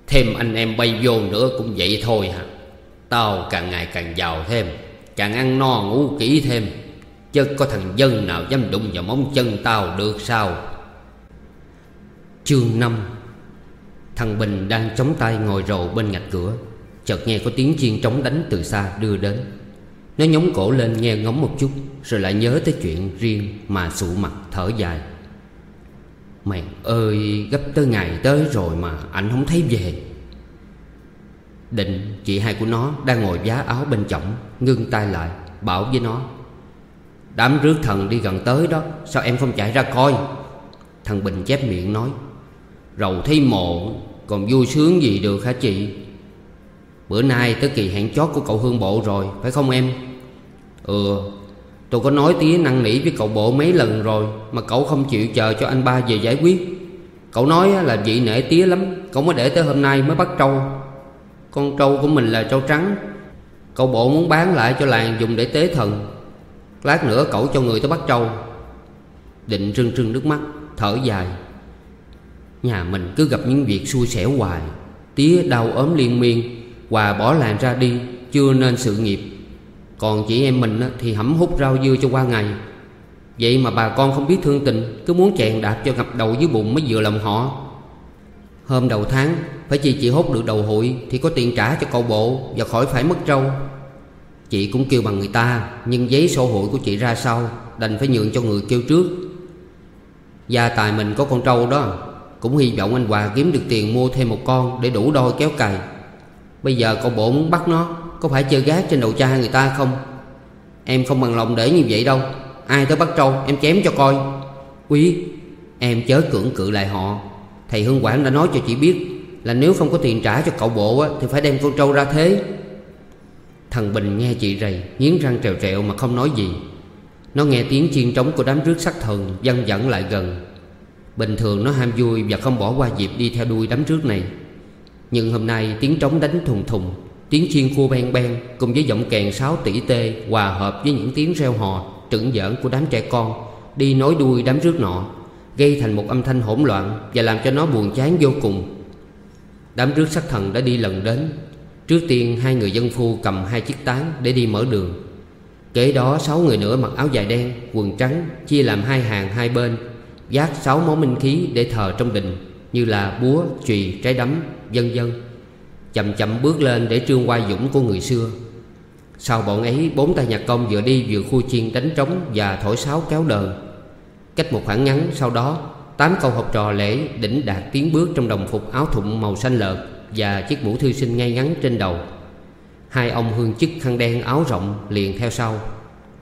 Thêm anh em bay vô nữa cũng vậy thôi hả? Tao càng ngày càng giàu thêm, Càng ăn no ngủ kỹ thêm. Chứ có thằng dân nào dám đụng vào móng chân tao được sao? Chương 5 Thằng Bình đang chống tay ngồi rầu bên ngạch cửa. Chợt nghe có tiếng chiên trống đánh từ xa đưa đến. Nó nhóng cổ lên nghe ngóng một chút, Rồi lại nhớ tới chuyện riêng mà sụ mặt thở dài. Mày ơi, gấp tới ngày tới rồi mà anh không thấy về. Định, chị hai của nó đang ngồi giá áo bên trọng Ngưng tay lại, bảo với nó, Đám rước thần đi gần tới đó, Sao em không chạy ra coi? Thằng Bình chép miệng nói, Rầu thấy mộ, Còn vui sướng gì được hả chị? Bữa nay tới kỳ hẹn chót của cậu Hương Bộ rồi, Phải không em? Ừ Tôi có nói tía năn nỉ với cậu Bộ mấy lần rồi, Mà cậu không chịu chờ cho anh ba về giải quyết. Cậu nói là vị nể tía lắm, Cậu mới để tới hôm nay mới bắt trâu. Con trâu của mình là trâu trắng. Cậu Bộ muốn bán lại cho làng dùng để tế thần. Lát nữa cậu cho người tới bắt trâu. Định rưng rưng nước mắt, Thở dài. Nhà mình cứ gặp những việc xui xẻo hoài, Tía đau ốm liên miên. Hòa bỏ làng ra đi, Chưa nên sự nghiệp. Còn chị em mình thì hẩm hút rau dưa cho qua ngày. Vậy mà bà con không biết thương tình, Cứ muốn chèn đạp cho ngập đầu dưới bụng mới vừa lòng họ. Hôm đầu tháng, Phải chi chị hốt được đầu hụi Thì có tiền trả cho cậu bộ Và khỏi phải mất trâu. Chị cũng kêu bằng người ta, Nhưng giấy sổ hụi của chị ra sau Đành phải nhượng cho người kêu trước. Gia tài mình có con trâu đó, Cũng hy vọng anh Hòa kiếm được tiền mua thêm một con Để đủ đôi kéo cày. Bây giờ cậu bộ muốn bắt nó, Có phải chơi gác trên đầu cha người ta không? Em không bằng lòng để như vậy đâu. Ai tới bắt trâu, em chém cho coi. Quý, Em chớ cưỡng cự lại họ. Thầy Hương Quảng đã nói cho chị biết Là nếu không có tiền trả cho cậu bộ Thì phải đem con trâu ra thế. Thằng Bình nghe chị rầy, Nghiến răng trèo trẹo mà không nói gì. Nó nghe tiếng chiên trống của đám rước sắc thần Dân dẫn lại gần. Bình thường nó ham vui và không bỏ qua dịp đi theo đuôi đám rước này. Nhưng hôm nay tiếng trống đánh thùng thùng Tiếng chiên khua ben ben Cùng với giọng kèn sáo tỷ tê Hòa hợp với những tiếng reo hò Trứng giỡn của đám trẻ con Đi nối đuôi đám rước nọ Gây thành một âm thanh hỗn loạn Và làm cho nó buồn chán vô cùng. Đám rước sắc thần đã đi lần đến. Trước tiên hai người dân phu cầm hai chiếc tán để đi mở đường. Kế đó sáu người nữa mặc áo dài đen, quần trắng Chia làm hai hàng hai bên Giác sáu món minh khí để thờ trong đình. Như là búa, chùy, trái đấm, vân vân Chậm chậm bước lên để trương qua dũng của người xưa. Sau bọn ấy bốn tay nhạc công vừa đi vừa khu chiên đánh trống Và thổi sáo kéo đờn Cách một khoảng ngắn sau đó Tám câu học trò lễ đỉnh đạt tiến bước trong đồng phục áo thụng màu xanh lợt và chiếc mũ thư sinh ngay ngắn trên đầu. Hai ông hương chức khăn đen áo rộng liền theo sau.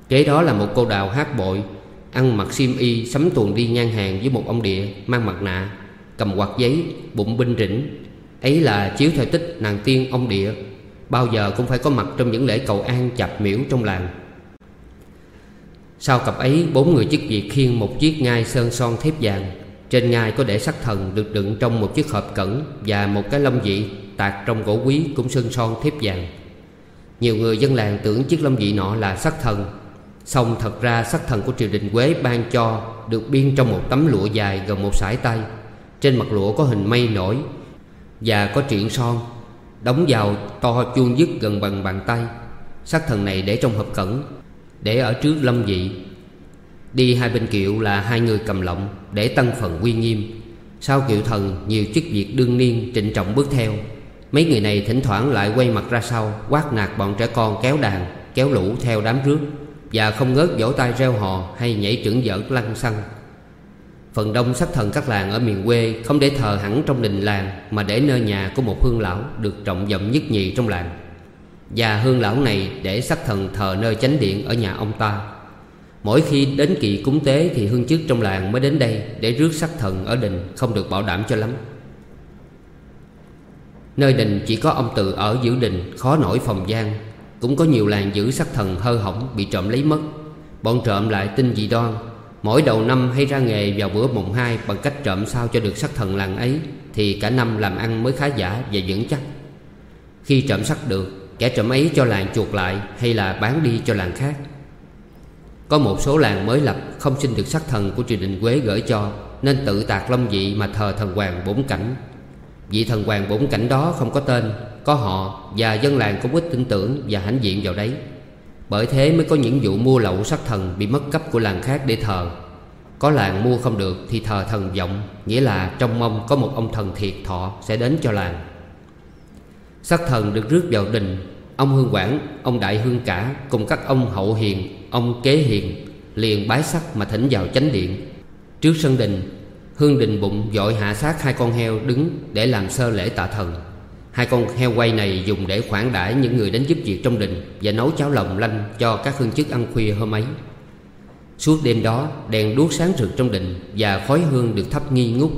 Kế đó là một cô đào hát bội Ăn mặc xiêm y sắm tuồng đi ngang hàng với một ông địa Mang mặt nạ. Cầm quạt giấy, Bụng binh rỉnh. Ấy là chiếu theo tích nàng tiên ông địa. Bao giờ cũng phải có mặt trong những lễ cầu an chạp miễu trong làng. Sau cặp ấy, bốn người chức việc khiêng một chiếc ngai sơn son thép vàng. Trên ngai có để sắc thần được đựng trong một chiếc hộp cẩn Và một cái lông vị tạc trong gỗ quý cũng sơn son thép vàng. Nhiều người dân làng tưởng chiếc lông vị nọ là sắc thần. Xong thật ra sắc thần của triều đình Quế ban cho Được biên trong một tấm lụa dài gần một sải tay. Trên mặt lụa có hình mây nổi Và có triện son, Đóng vào to chuông dứt gần bằng bàn tay. Sắc thần này để trong hộp cẩn, Để ở trước lâm vị. Đi hai bên kiệu là hai người cầm lọng Để tăng phần uy nghiêm. Sau kiệu thần, nhiều chức việc đương niên trịnh trọng bước theo. Mấy người này thỉnh thoảng lại quay mặt ra sau, Quát nạt bọn trẻ con kéo đàn, Kéo lũ theo đám rước Và không ngớt vỗ tay reo hò Hay nhảy trưởng giỡn lăng xăng. Phần đông sắc thần các làng ở miền quê Không để thờ hẳn trong đình làng, Mà để nơi nhà của một hương lão Được trọng vọng nhất nhì trong làng. Và hương lão này để sắc thần thờ nơi chánh điện Ở nhà ông ta. Mỗi khi đến kỳ cúng tế thì hương chức trong làng mới đến đây Để rước sắc thần ở đình không được bảo đảm cho lắm. Nơi đình chỉ có ông tự ở giữ đình, Khó nổi phòng gian. Cũng có nhiều làng giữ sắc thần hơ hỏng Bị trộm lấy mất. Bọn trộm lại tin dị đoan Mỗi đầu năm hay ra nghề vào bữa mùng hai Bằng cách trộm sao cho được sắc thần làng ấy, Thì cả năm làm ăn mới khá giả và vững chắc. Khi trộm sắc được, Kẻ trộm ấy cho làng chuột lại Hay là bán đi cho làng khác. Có một số làng mới lập Không xin được sắc thần của triều đình Quế gửi cho, Nên tự tạc long dị mà thờ thần hoàng bốn cảnh. Vị thần hoàng bốn cảnh đó không có tên, Có họ và dân làng cũng ít tin tưởng Và hãnh diện vào đấy. Bởi thế mới có những vụ mua lậu sắc thần Bị mất cấp của làng khác để thờ. Có làng mua không được thì thờ thần vọng Nghĩa là trong mong có một ông thần thiệt thọ Sẽ đến cho làng. Sắc thần được rước vào đình. Ông Hương Quảng, ông Đại Hương Cả Cùng các ông Hậu Hiền, ông Kế Hiền Liền bái sắc mà thỉnh vào chánh điện. Trước sân đình Hương đình bụng dội hạ sát hai con heo đứng Để làm sơ lễ tạ thần. Hai con heo quay này dùng để khoản đãi những người đến giúp việc trong đình Và nấu cháo lòng lanh cho các hương chức ăn khuya hôm ấy. Suốt đêm đó, đèn đuốc sáng rực trong đình Và khói hương được thắp nghi ngút.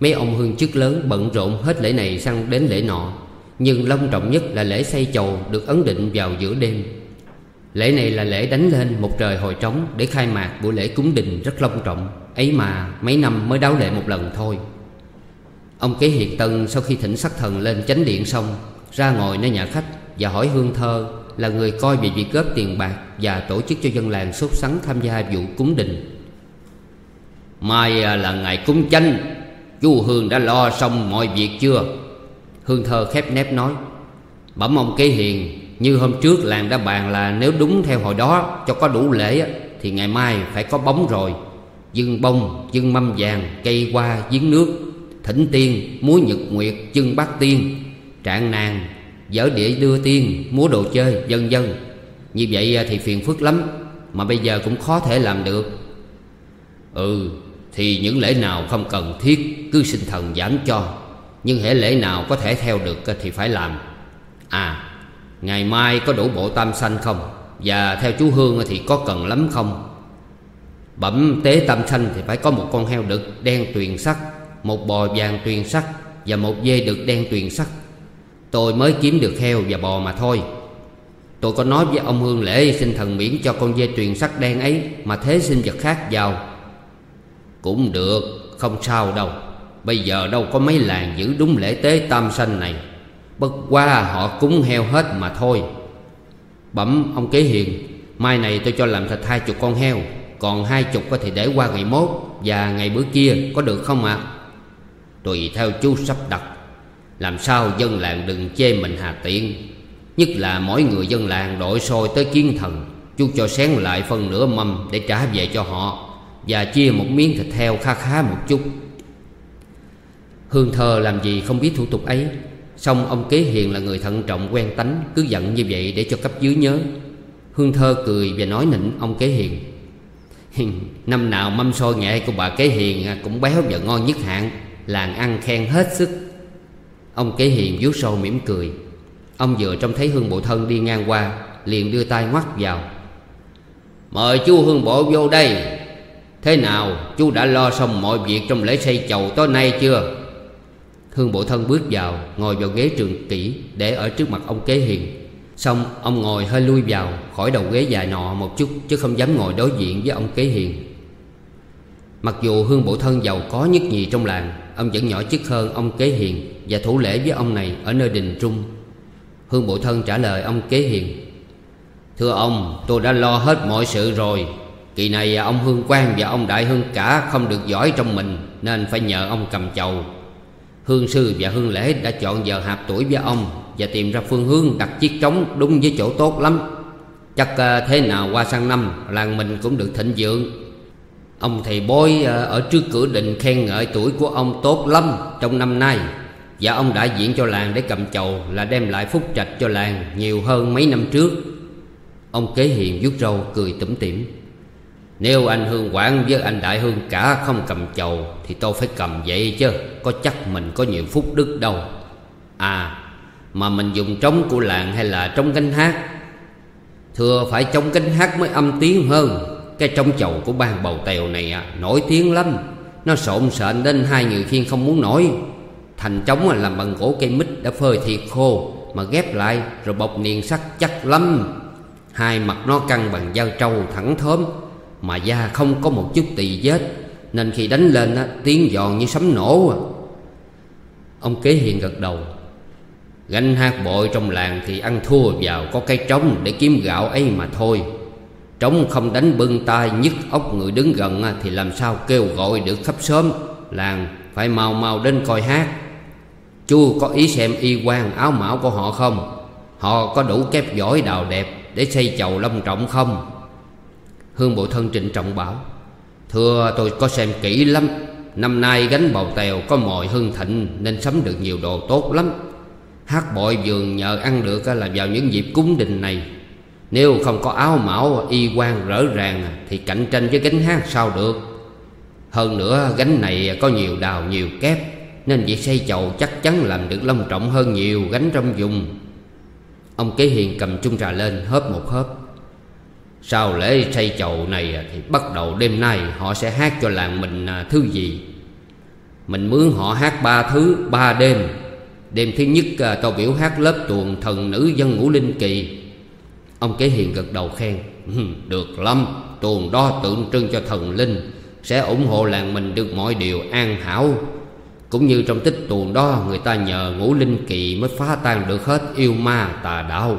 Mấy ông hương chức lớn bận rộn hết lễ này sang đến lễ nọ, Nhưng long trọng nhất là lễ xây chầu được ấn định vào giữa đêm. Lễ này là lễ đánh lên một trời hồi trống Để khai mạc buổi lễ cúng đình rất long trọng, Ấy mà mấy năm mới đáo lệ một lần thôi. Ông kế hiệt tân sau khi thỉnh sắc thần lên chánh điện xong Ra ngồi nơi nhà khách và hỏi Hương Thơ Là người coi về việc góp tiền bạc Và tổ chức cho dân làng sốt sắng tham gia vụ cúng đình. Mai à, là ngày cúng chánh Chú Hương đã lo xong mọi việc chưa? Hương Thơ khép nép nói. Bẩm ông kế hiền Như hôm trước làng đã bàn là nếu đúng theo hồi đó Cho có đủ lễ Thì ngày mai phải có bóng rồi. Dưng bông, dưng mâm vàng, cây hoa, giếng nước. Thỉnh tiên, múa nhật nguyệt, chân bát tiên. Trạng nàng, dở địa đưa tiên, múa đồ chơi, vân vân. Như vậy à, thì phiền phức lắm Mà bây giờ cũng khó thể làm được. Ừ, thì những lễ nào không cần thiết Cứ xin thần giảm cho. Nhưng hệ lễ nào có thể theo được à, thì phải làm. À, ngày mai có đủ bộ tam sanh không? Và theo chú Hương à, thì có cần lắm không? Bẩm tế tam sanh thì phải có một con heo đực đen tuyền sắc. Một bò vàng tuyền sắc Và một dê đực đen tuyền sắc Tôi mới kiếm được heo và bò mà thôi. Tôi có nói với ông Hương Lễ xin thần miễn cho con dê tuyền sắc đen ấy Mà thế sinh vật khác vào. Cũng được, không sao đâu. Bây giờ đâu có mấy làng giữ đúng lễ tế tam sanh này. Bất qua họ cúng heo hết mà thôi. Bẩm ông kế hiền Mai này tôi cho làm thịt hai chục con heo còn hai chục có thì để qua ngày mốt Và ngày bữa kia có được không ạ? à? Tùy theo chú sắp đặt. Làm sao dân làng đừng chê mình hà tiện. Nhất là mỗi người dân làng đội sôi tới kiến thần. Chú cho xén lại phần nửa mâm để trả về cho họ Và chia một miếng thịt heo khá khá một chút. Hương thơ làm gì không biết thủ tục ấy. Xong ông kế hiền là người thận trọng quen tánh, Cứ giận như vậy để cho cấp dưới nhớ. Hương thơ cười và nói nịnh ông kế hiền. Năm nào mâm xôi nghệ của bà Kế Hiền Cũng béo và ngon nhất hạng. Làng ăn khen hết sức. Ông Kế Hiền vuốt sâu mỉm cười. Ông vừa trông thấy Hương Bộ Thân đi ngang qua, Liền đưa tay ngoắt vào. Mời chú Hương Bộ vô đây. Thế nào, chú đã lo xong mọi việc Trong lễ xây chầu tối nay chưa? Hương Bộ Thân bước vào, Ngồi vào ghế trường kỹ Để ở trước mặt ông Kế Hiền. Xong, ông ngồi hơi lui vào, khỏi đầu ghế dài nọ một chút, Chứ không dám ngồi đối diện với ông kế hiền. Mặc dù hương bộ thân giàu có nhất nhì trong làng, Ông vẫn nhỏ chức hơn ông kế hiền Và thủ lễ với ông này ở nơi đình trung. Hương bộ thân trả lời ông kế hiền, Thưa ông, tôi đã lo hết mọi sự rồi. Kỳ này ông Hương Quang và ông Đại Hương cả không được giỏi trong mình, Nên phải nhờ ông cầm chầu. Hương sư và hương lễ đã chọn giờ hạp tuổi với ông và tìm ra phương hướng đặt chiếc trống đúng với chỗ tốt lắm. Chắc ờ, thế nào qua sang năm, Làng mình cũng được thịnh vượng. Ông thầy bói ờ, ở trước cửa đình khen ngợi tuổi của ông tốt lắm trong năm nay. Và ông đã diễn cho làng để cầm chầu Là đem lại phúc trạch cho làng nhiều hơn mấy năm trước. Ông kế hiền vuốt râu cười tủm tỉm. Nếu anh Hương Quảng với anh Đại Hương cả không cầm chầu, Thì tôi phải cầm vậy chứ, Có chắc mình có nhiều phúc đức đâu. À mà mình dùng trống của làng hay là trống cánh hát? Thưa phải trống cánh hát mới âm tiếng hơn. Cái trống chầu của ban bầu tèo này à, nổi tiếng lắm. Nó sộn sện đến hai người khiên không muốn nổi. Thành trống làm bằng gỗ cây mít đã phơi thiệt khô Mà ghép lại rồi bọc niền sắt chắc lắm. Hai mặt nó căng bằng dao trâu thẳng thớm Mà da không có một chút tỳ vết Nên khi đánh lên á, tiếng giòn như sấm nổ à. Ông kế hiền gật đầu. Gánh hát bội trong làng thì ăn thua vào có cái trống để kiếm gạo ấy mà thôi. Trống không đánh bưng tay, nhức ốc người đứng gần thì làm sao kêu gọi được khắp xóm? Làng phải mau mau đến coi hát. Chú có ý xem y quan áo mão của họ không? Họ có đủ kép giỏi đào đẹp Để xây chầu long trọng không? Hương bộ thân trịnh trọng bảo, Thưa, tôi có xem kỹ lắm. Năm nay gánh bầu tèo có mồi hương thịnh Nên sắm được nhiều đồ tốt lắm. Hát bội vườn nhờ ăn được là vào những dịp cúng đình này. Nếu không có áo mão y quan rỡ ràng Thì cạnh tranh với gánh hát sao được? Hơn nữa gánh này có nhiều đào nhiều kép Nên việc xây chầu chắc chắn làm được long trọng hơn nhiều gánh trong vùng. Ông kế hiền cầm chung trà lên hớp một hớp. Sau lễ xây chầu này thì bắt đầu đêm nay họ sẽ hát cho làng mình à, thứ gì? Mình mướn họ hát ba thứ ba đêm. Đêm thứ nhất à, tôi biểu hát lớp tuồng thần nữ dân ngũ linh kỳ. Ông kế hiền gật đầu khen Được lắm Tuồng đó tượng trưng cho thần linh Sẽ ủng hộ làng mình được mọi điều an hảo. Cũng như trong tích tuồng đó Người ta nhờ ngũ linh kỳ mới phá tan được hết yêu ma tà đạo.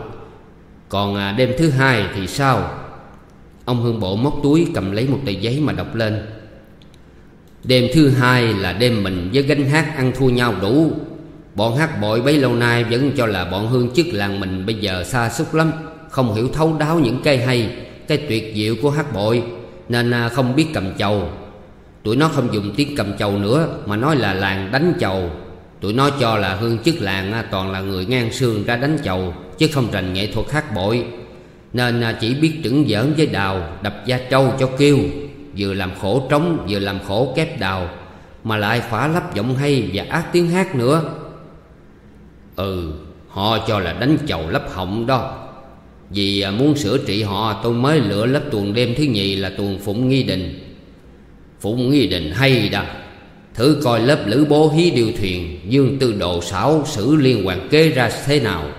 Còn à, đêm thứ hai thì sao? Ông Hương Bộ móc túi cầm lấy một tờ giấy mà đọc lên. Đêm thứ hai là đêm mình với gánh hát ăn thua nhau đủ. Bọn hát bội bấy lâu nay vẫn cho là bọn hương chức làng mình bây giờ xa xúc lắm. Không hiểu thấu đáo những cây hay, Cái tuyệt diệu của hát bội, Nên à, không biết cầm chầu. Tụi nó không dùng tiếng cầm chầu nữa, Mà nói là làng đánh chầu. Tụi nó cho là hương chức làng à, toàn là người ngang xương ra đánh chầu, Chứ không rành nghệ thuật hát bội. Nên à, chỉ biết trứng giỡn với đào, Đập da trâu cho kêu, Vừa làm khổ trống, vừa làm khổ kép đào, Mà lại khỏa lấp giọng hay và ác tiếng hát nữa. Ừ Họ cho là đánh chầu lấp họng đó. Vì à, muốn sửa trị họ, Tôi mới lựa lớp tuần đêm thứ nhì Là tuần Phụng Nghi Đình. Phụng Nghi Đình hay đó Thử coi lớp lữ bố hí điều thuyền, Dương tư độ sáu xử liên hoàn kế ra thế nào.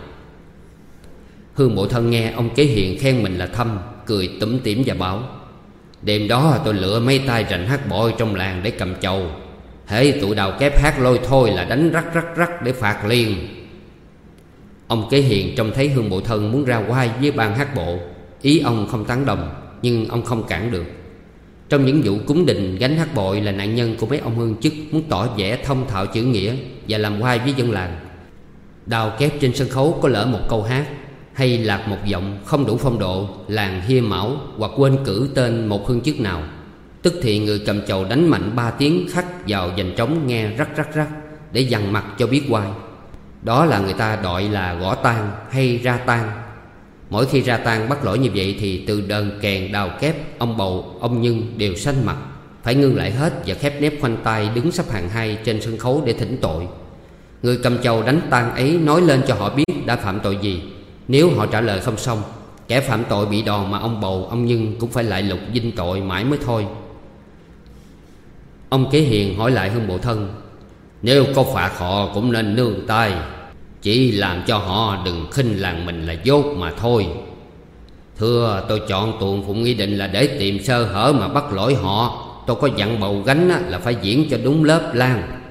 Hương bộ thân nghe ông kế hiền khen mình là thâm, Cười tủm tỉm và bảo Đêm đó tôi lựa mấy tay rành hát bội trong làng để cầm chầu. Hễ tụi đào kép hát lôi thôi là đánh rắc rắc rắc để phạt liền. Ông kế hiền trông thấy hương bộ thân muốn ra quay với ban hát bộ. Ý ông không tán đồng, Nhưng ông không cản được. Trong những vụ cúng đình gánh hát bội là nạn nhân của mấy ông hương chức Muốn tỏ vẻ thông thạo chữ nghĩa Và làm quay với dân làng. Đào kép trên sân khấu có lỡ một câu hát, Hay lạc một giọng không đủ phong độ, Làng hia mão hoặc quên cử tên một hương chức nào. Tức thì người cầm chầu đánh mạnh ba tiếng khắc vào dành trống nghe rắc rắc rắc Để dằn mặt cho biết quay đó là người ta gọi là gõ tan hay ra tan Mỗi khi ra tan bắt lỗi như vậy Thì từ đờn kèn đào kép Ông bầu, ông nhân đều xanh mặt Phải ngưng lại hết và khép nép khoanh tay Đứng sắp hàng hai trên sân khấu để thỉnh tội. Người cầm chầu đánh tan ấy Nói lên cho họ biết đã phạm tội gì. Nếu họ trả lời không xong Kẻ phạm tội bị đòn mà ông bầu, ông nhân Cũng phải lại lục dinh tội mãi mới thôi. Ông kế hiền hỏi lại hơn bộ thân nếu có phạt họ cũng nên nương tay. Chỉ làm cho họ đừng khinh làng mình là dốt mà thôi. Thưa, tôi chọn tuồng Phụng Nghi Định là để tìm sơ hở mà bắt lỗi họ. Tôi có dặn bầu gánh là phải diễn cho đúng lớp lan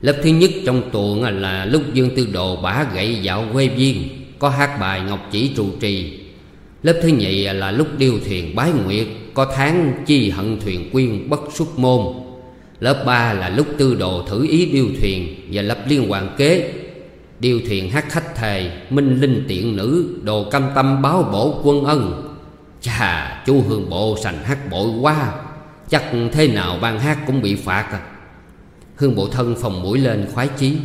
Lớp thứ nhất trong tuồng là lúc Dương Tư Đồ bả gậy dạo quê viên, Có hát bài Ngọc Chỉ trụ trì. Lớp thứ nhì là lúc điêu thuyền bái nguyệt, Có tháng chi hận thuyền quyên bất xuất môn. Lớp 3 là lúc tư đồ thử ý điêu thuyền Và lập liên hoàn kế. Điêu thuyền hát khách thề, Minh linh tiện nữ, Đồ cam tâm báo bổ quân ân. Chà, chú hương bộ sành hát bội quá. Chắc thế nào ban hát cũng bị phạt à. Hương bộ thân phòng mũi lên khoái chí.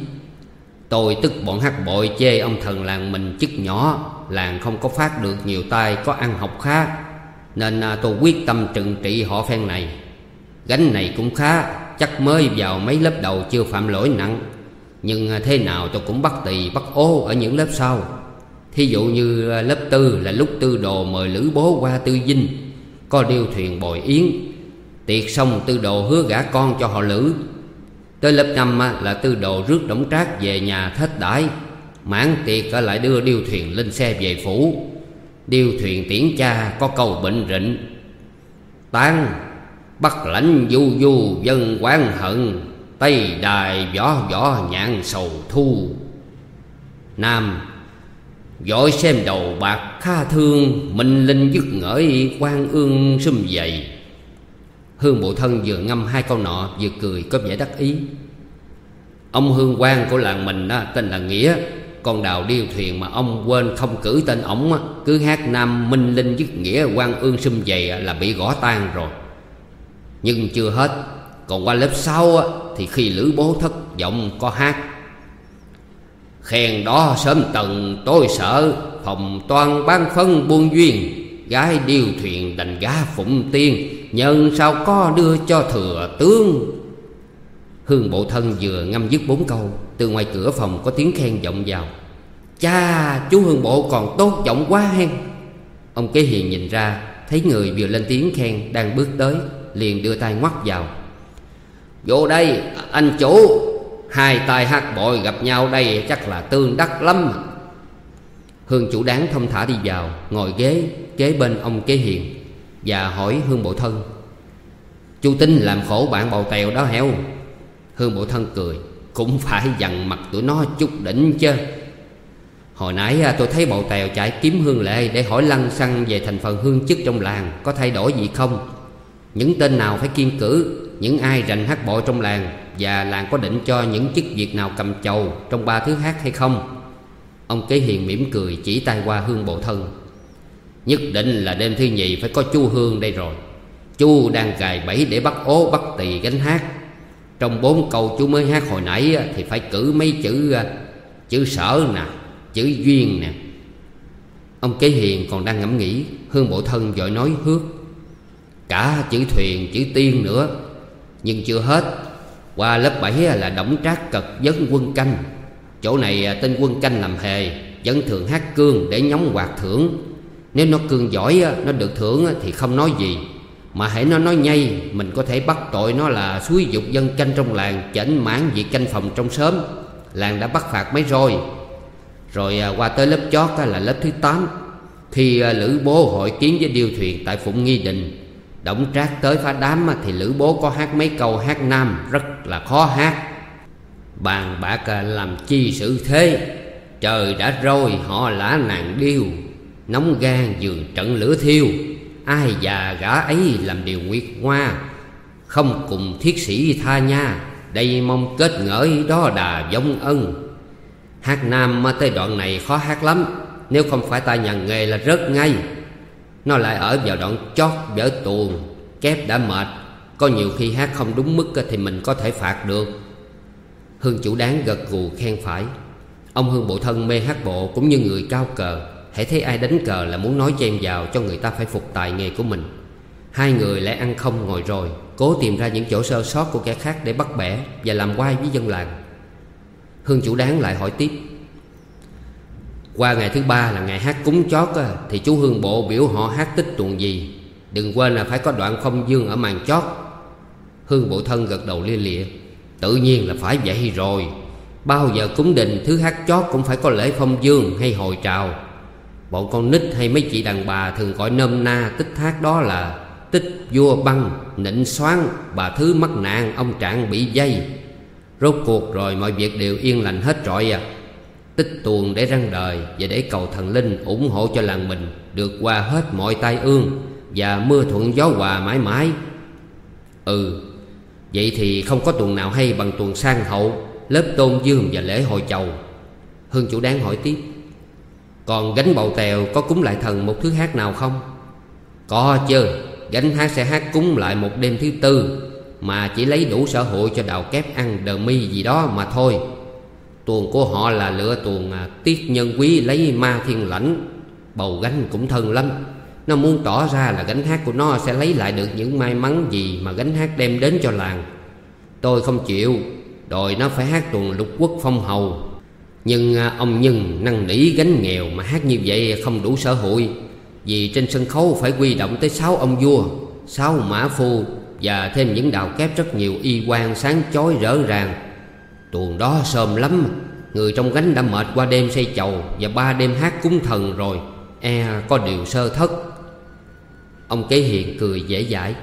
Tôi tức bọn hát bội chê ông thần làng mình chức nhỏ, Làng không có phát được nhiều tay có ăn học khá. Nên à, tôi quyết tâm trừng trị họ phen này. Gánh này cũng khá. Chắc mới vào mấy lớp đầu chưa phạm lỗi nặng. Nhưng à, thế nào tôi cũng bắt tỳ, bắt ố ở những lớp sau. Thí dụ như à, lớp tư là lúc tư đồ mời lữ bố qua tư dinh. Có điêu thuyền bồi yến. Tiệc xong tư đồ hứa gả con cho họ lữ. Tới lớp năm à, là tư đồ rước đổng trác về nhà thết đãi. Mãn tiệc lại đưa điêu thuyền lên xe về phủ. Điêu thuyền tiễn cha có câu bệnh rịnh. Tán Bắc lãnh du du dân quán hận Tây đài võ võ nhạn sầu thu. Nam Giỏi xem đầu bạc kha thương Minh linh dứt ngỡi quan ương sum dày Hương bộ thân vừa ngâm hai câu nọ Vừa cười có vẻ đắc ý. Ông hương quan của làng mình đó, tên là Nghĩa Con đào điêu thuyền mà ông quên không cử tên ổng Cứ hát nam minh linh dứt nghĩa quan ương sum dày là bị gõ tan rồi. Nhưng chưa hết, Còn qua lớp sau thì khi lữ bố thất vọng có hát. Khen đó sớm tầng tôi sợ, Phòng toan ban phân buôn duyên, Gái điêu thuyền đành gá phụng tiên, Nhân sao có đưa cho thừa tướng. Hương bộ thân vừa ngâm dứt bốn câu, Từ ngoài cửa phòng có tiếng khen vọng vào. Cha, chú Hương bộ còn tốt giọng quá hen. Ông kế hiền nhìn ra, Thấy người vừa lên tiếng khen đang bước tới. Liền đưa tay ngoắt vào. Vô đây, anh chủ, Hai tay hát bội gặp nhau đây chắc là tương đắc lắm. Hương chủ đáng thông thả đi vào, Ngồi ghế, kế bên ông kế hiền, Và hỏi Hương bộ thân. Chú tính làm khổ bạn bầu tèo đó heo. Hương bộ thân cười, Cũng phải dằn mặt tụi nó chút đỉnh chứ. Hồi nãy à, tôi thấy bầu tèo chạy kiếm hương lệ Để hỏi lăng xăng về thành phần hương chức trong làng, Có thay đổi gì không? Những tên nào phải kiên cử, Những ai rành hát bội trong làng Và làng có định cho những chức việc nào cầm chầu Trong ba thứ hát hay không? Ông kế hiền mỉm cười chỉ tay qua hương bộ thân. Nhất định là đêm thứ nhì phải có chu Hương đây rồi. Chu đang cài bẫy để bắt ố, bắt tỳ gánh hát. Trong bốn câu chú mới hát hồi nãy Thì phải cử mấy chữ Chữ sở nè, Chữ duyên nè. Ông kế hiền còn đang ngẫm nghĩ, Hương bộ thân vội nói hước. Cả chữ thuyền, chữ tiên nữa. Nhưng chưa hết, Qua lớp 7 là đổng trác cật vấn quân canh. Chỗ này à, tên quân canh làm hề Vẫn thường hát cương để nhóm quạt thưởng. Nếu nó cương giỏi Nó được thưởng thì không nói gì. Mà hãy nó nói nhây, Mình có thể bắt tội nó là suối dục dân canh trong làng Chảnh mãn việc canh phòng trong sớm Làng đã bắt phạt mấy rồi. Rồi à, qua tới lớp chót là lớp thứ 8 Khi à, Lữ Bố hội kiến với điêu thuyền tại Phụng Nghi Đình đổng trác tới phá đám Thì Lữ Bố có hát mấy câu hát nam Rất là khó hát. Bàn bạc làm chi sự thế? Trời đã rồi, họ lã nàng điêu. Nóng gan giường trận lửa thiêu. Ai già gã ấy làm điều nguyệt hoa? Không cùng thiết sĩ tha nha. Đây mong kết ngợi đó đà giống ân. Hát nam mà tới đoạn này khó hát lắm. Nếu không phải ta nhận nghề là rớt ngay. Nó lại ở vào đoạn chót vỡ tuồng. Kép đã mệt. Có nhiều khi hát không đúng mức thì mình có thể phạt được. Hương chủ đáng gật gù khen phải. Ông Hương bộ thân mê hát bộ cũng như người cao cờ. Hãy thấy ai đánh cờ là muốn nói chen vào cho người ta phải phục tài nghề của mình. Hai người lại ăn không ngồi rồi, Cố tìm ra những chỗ sơ sót của kẻ khác để bắt bẻ Và làm quay với dân làng. Hương chủ đáng lại hỏi tiếp. Qua ngày thứ ba là ngày hát cúng chót Thì chú Hương bộ biểu họ hát tích tuồng gì? Đừng quên là phải có đoạn phong dương ở màn chót. Hương bộ thân gật đầu lia lịa. Tự nhiên là phải vậy rồi. Bao giờ cúng đình thứ hát chót cũng phải có lễ phong dương hay hồi trào. Bọn con nít hay mấy chị đàn bà thường gọi nôm na tích hát đó là Tích vua băng, nịnh xoán, bà thứ mắc nạn, ông trạng bị dây. Rốt cuộc rồi mọi việc đều yên lành hết trọi à. Tích tuồng để răng đời và để cầu thần linh ủng hộ cho làng mình Được qua hết mọi tai ương và mưa thuận gió hòa mãi mãi. Ừ Vậy thì không có tuần nào hay bằng tuần sang hậu, Lớp tôn dương và lễ hội chầu. Hương chủ đáng hỏi tiếp, Còn gánh bầu tèo có cúng lại thần một thứ hát nào không? Có chứ, Gánh hát sẽ hát cúng lại một đêm thứ tư, Mà chỉ lấy đủ sở hội cho đào kép ăn đờ mi gì đó mà thôi. Tuồng của họ là lựa tuồng à, tiết nhân quý lấy ma thiên lãnh. Bầu gánh cũng thân lắm. Nó muốn tỏ ra là gánh hát của nó sẽ lấy lại được những may mắn gì mà gánh hát đem đến cho làng. Tôi không chịu, Đòi nó phải hát tuần lục quốc phong hầu. Nhưng à, ông Nhân năn nỉ gánh nghèo mà hát như vậy không đủ sở hội. Vì trên sân khấu phải quy động tới sáu ông vua, sáu mã phu Và thêm những đạo kép rất nhiều y quan sáng chói rỡ ràng. Tuồng đó sơm lắm. Người trong gánh đã mệt qua đêm xây chầu Và ba đêm hát cúng thần rồi. E có điều sơ thất. Ông kế hiền cười dễ dãi.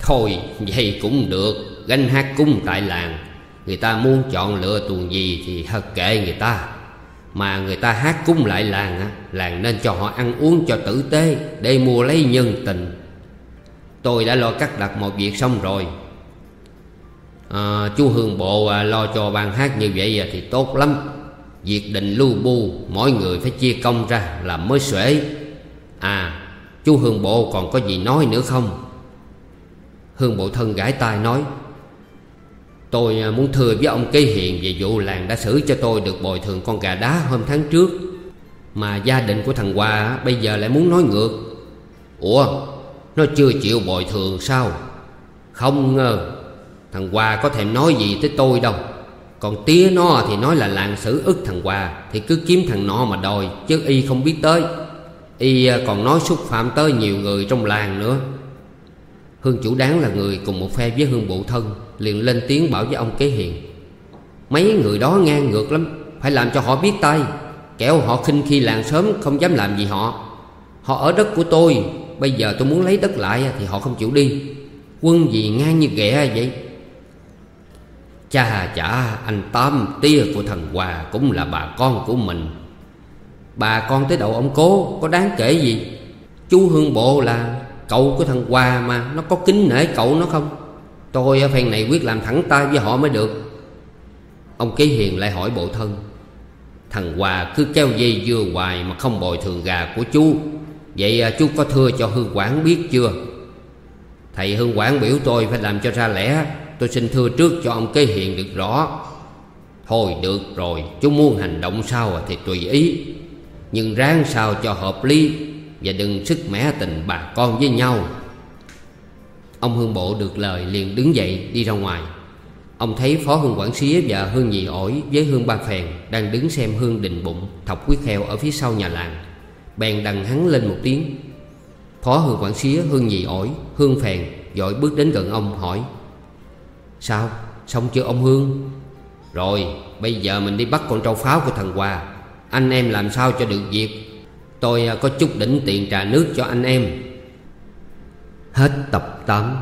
Thôi, vậy cũng được. Gánh hát cúng tại làng. Người ta muốn chọn lựa tuồng gì Thì thật kệ người ta. Mà người ta hát cúng lại làng Làng nên cho họ ăn uống cho tử tế Để mua lấy nhân tình. Tôi đã lo cắt đặt một việc xong rồi. Ờ, à, Chú Hương Bộ à, lo cho ban hát như vậy à, thì tốt lắm. Việc định lưu bu Mỗi người phải chia công ra làm mới xuể. À chú Hương Bộ còn có gì nói nữa không? Hương Bộ thân gãi tai nói Tôi à, muốn thưa với ông Kế Hiền Về vụ làng đã xử cho tôi được bồi thường con gà đá hôm tháng trước. Mà gia đình của thằng Hoa bây giờ lại muốn nói ngược. Ủa Nó chưa chịu bồi thường sao? Không ngờ Thằng Hoa có thèm nói gì tới tôi đâu. Còn tía nó thì nói là làng xử ức thằng Hoa, Thì cứ kiếm thằng nọ mà đòi, Chứ y không biết tới. Y à, còn nói xúc phạm tới nhiều người trong làng nữa. Hương chủ đáng là người cùng một phe với Hương bộ thân, Liền lên tiếng bảo với ông kế hiền. Mấy người đó ngang ngược lắm, Phải làm cho họ biết tay. Kẻo họ khinh khi làng sớm không dám làm gì họ. Họ ở đất của tôi, Bây giờ tôi muốn lấy đất lại thì họ không chịu đi. Quân gì ngang như ghẹ vậy. Cha chả, anh Tám, tia của thằng Hòa Cũng là bà con của mình. Bà con tới đầu ông cố, Có đáng kể gì? Chú Hương Bộ là cậu của thằng Hòa mà, Nó có kính nể cậu nó không? Tôi ở phen này quyết làm thẳng tay với họ mới được. Ông Kế Hiền lại hỏi bộ thân. Thằng Hòa cứ kéo dây dưa hoài Mà không bồi thường gà của chú. Vậy à, chú có thưa cho Hương Quảng biết chưa? Thầy Hương Quảng biểu tôi phải làm cho ra lẽ. Tôi xin thưa trước cho ông Kế Hiền được rõ. Thôi được rồi Chú muốn hành động sao thì tùy ý. Nhưng ráng sao cho hợp lý Và đừng sức mẻ tình bà con với nhau. Ông Hương Bộ được lời liền đứng dậy đi ra ngoài. Ông thấy Phó Hương Quản Xía và Hương Nhị Ổi với Hương Ba Phèn Đang đứng xem Hương Đình Bụng thọc quyết heo ở phía sau nhà làng. Bèn đằng hắn lên một tiếng. Phó Hương Quản Xía, Hương Nhị Ổi, Hương Phèn Dội bước đến gần ông hỏi Sao? Xong chưa ông Hương? Rồi, bây giờ mình đi bắt con trâu pháo của thằng Hòa Anh em làm sao cho được việc Tôi à, có chút đỉnh tiền trà nước cho anh em Hết tập 8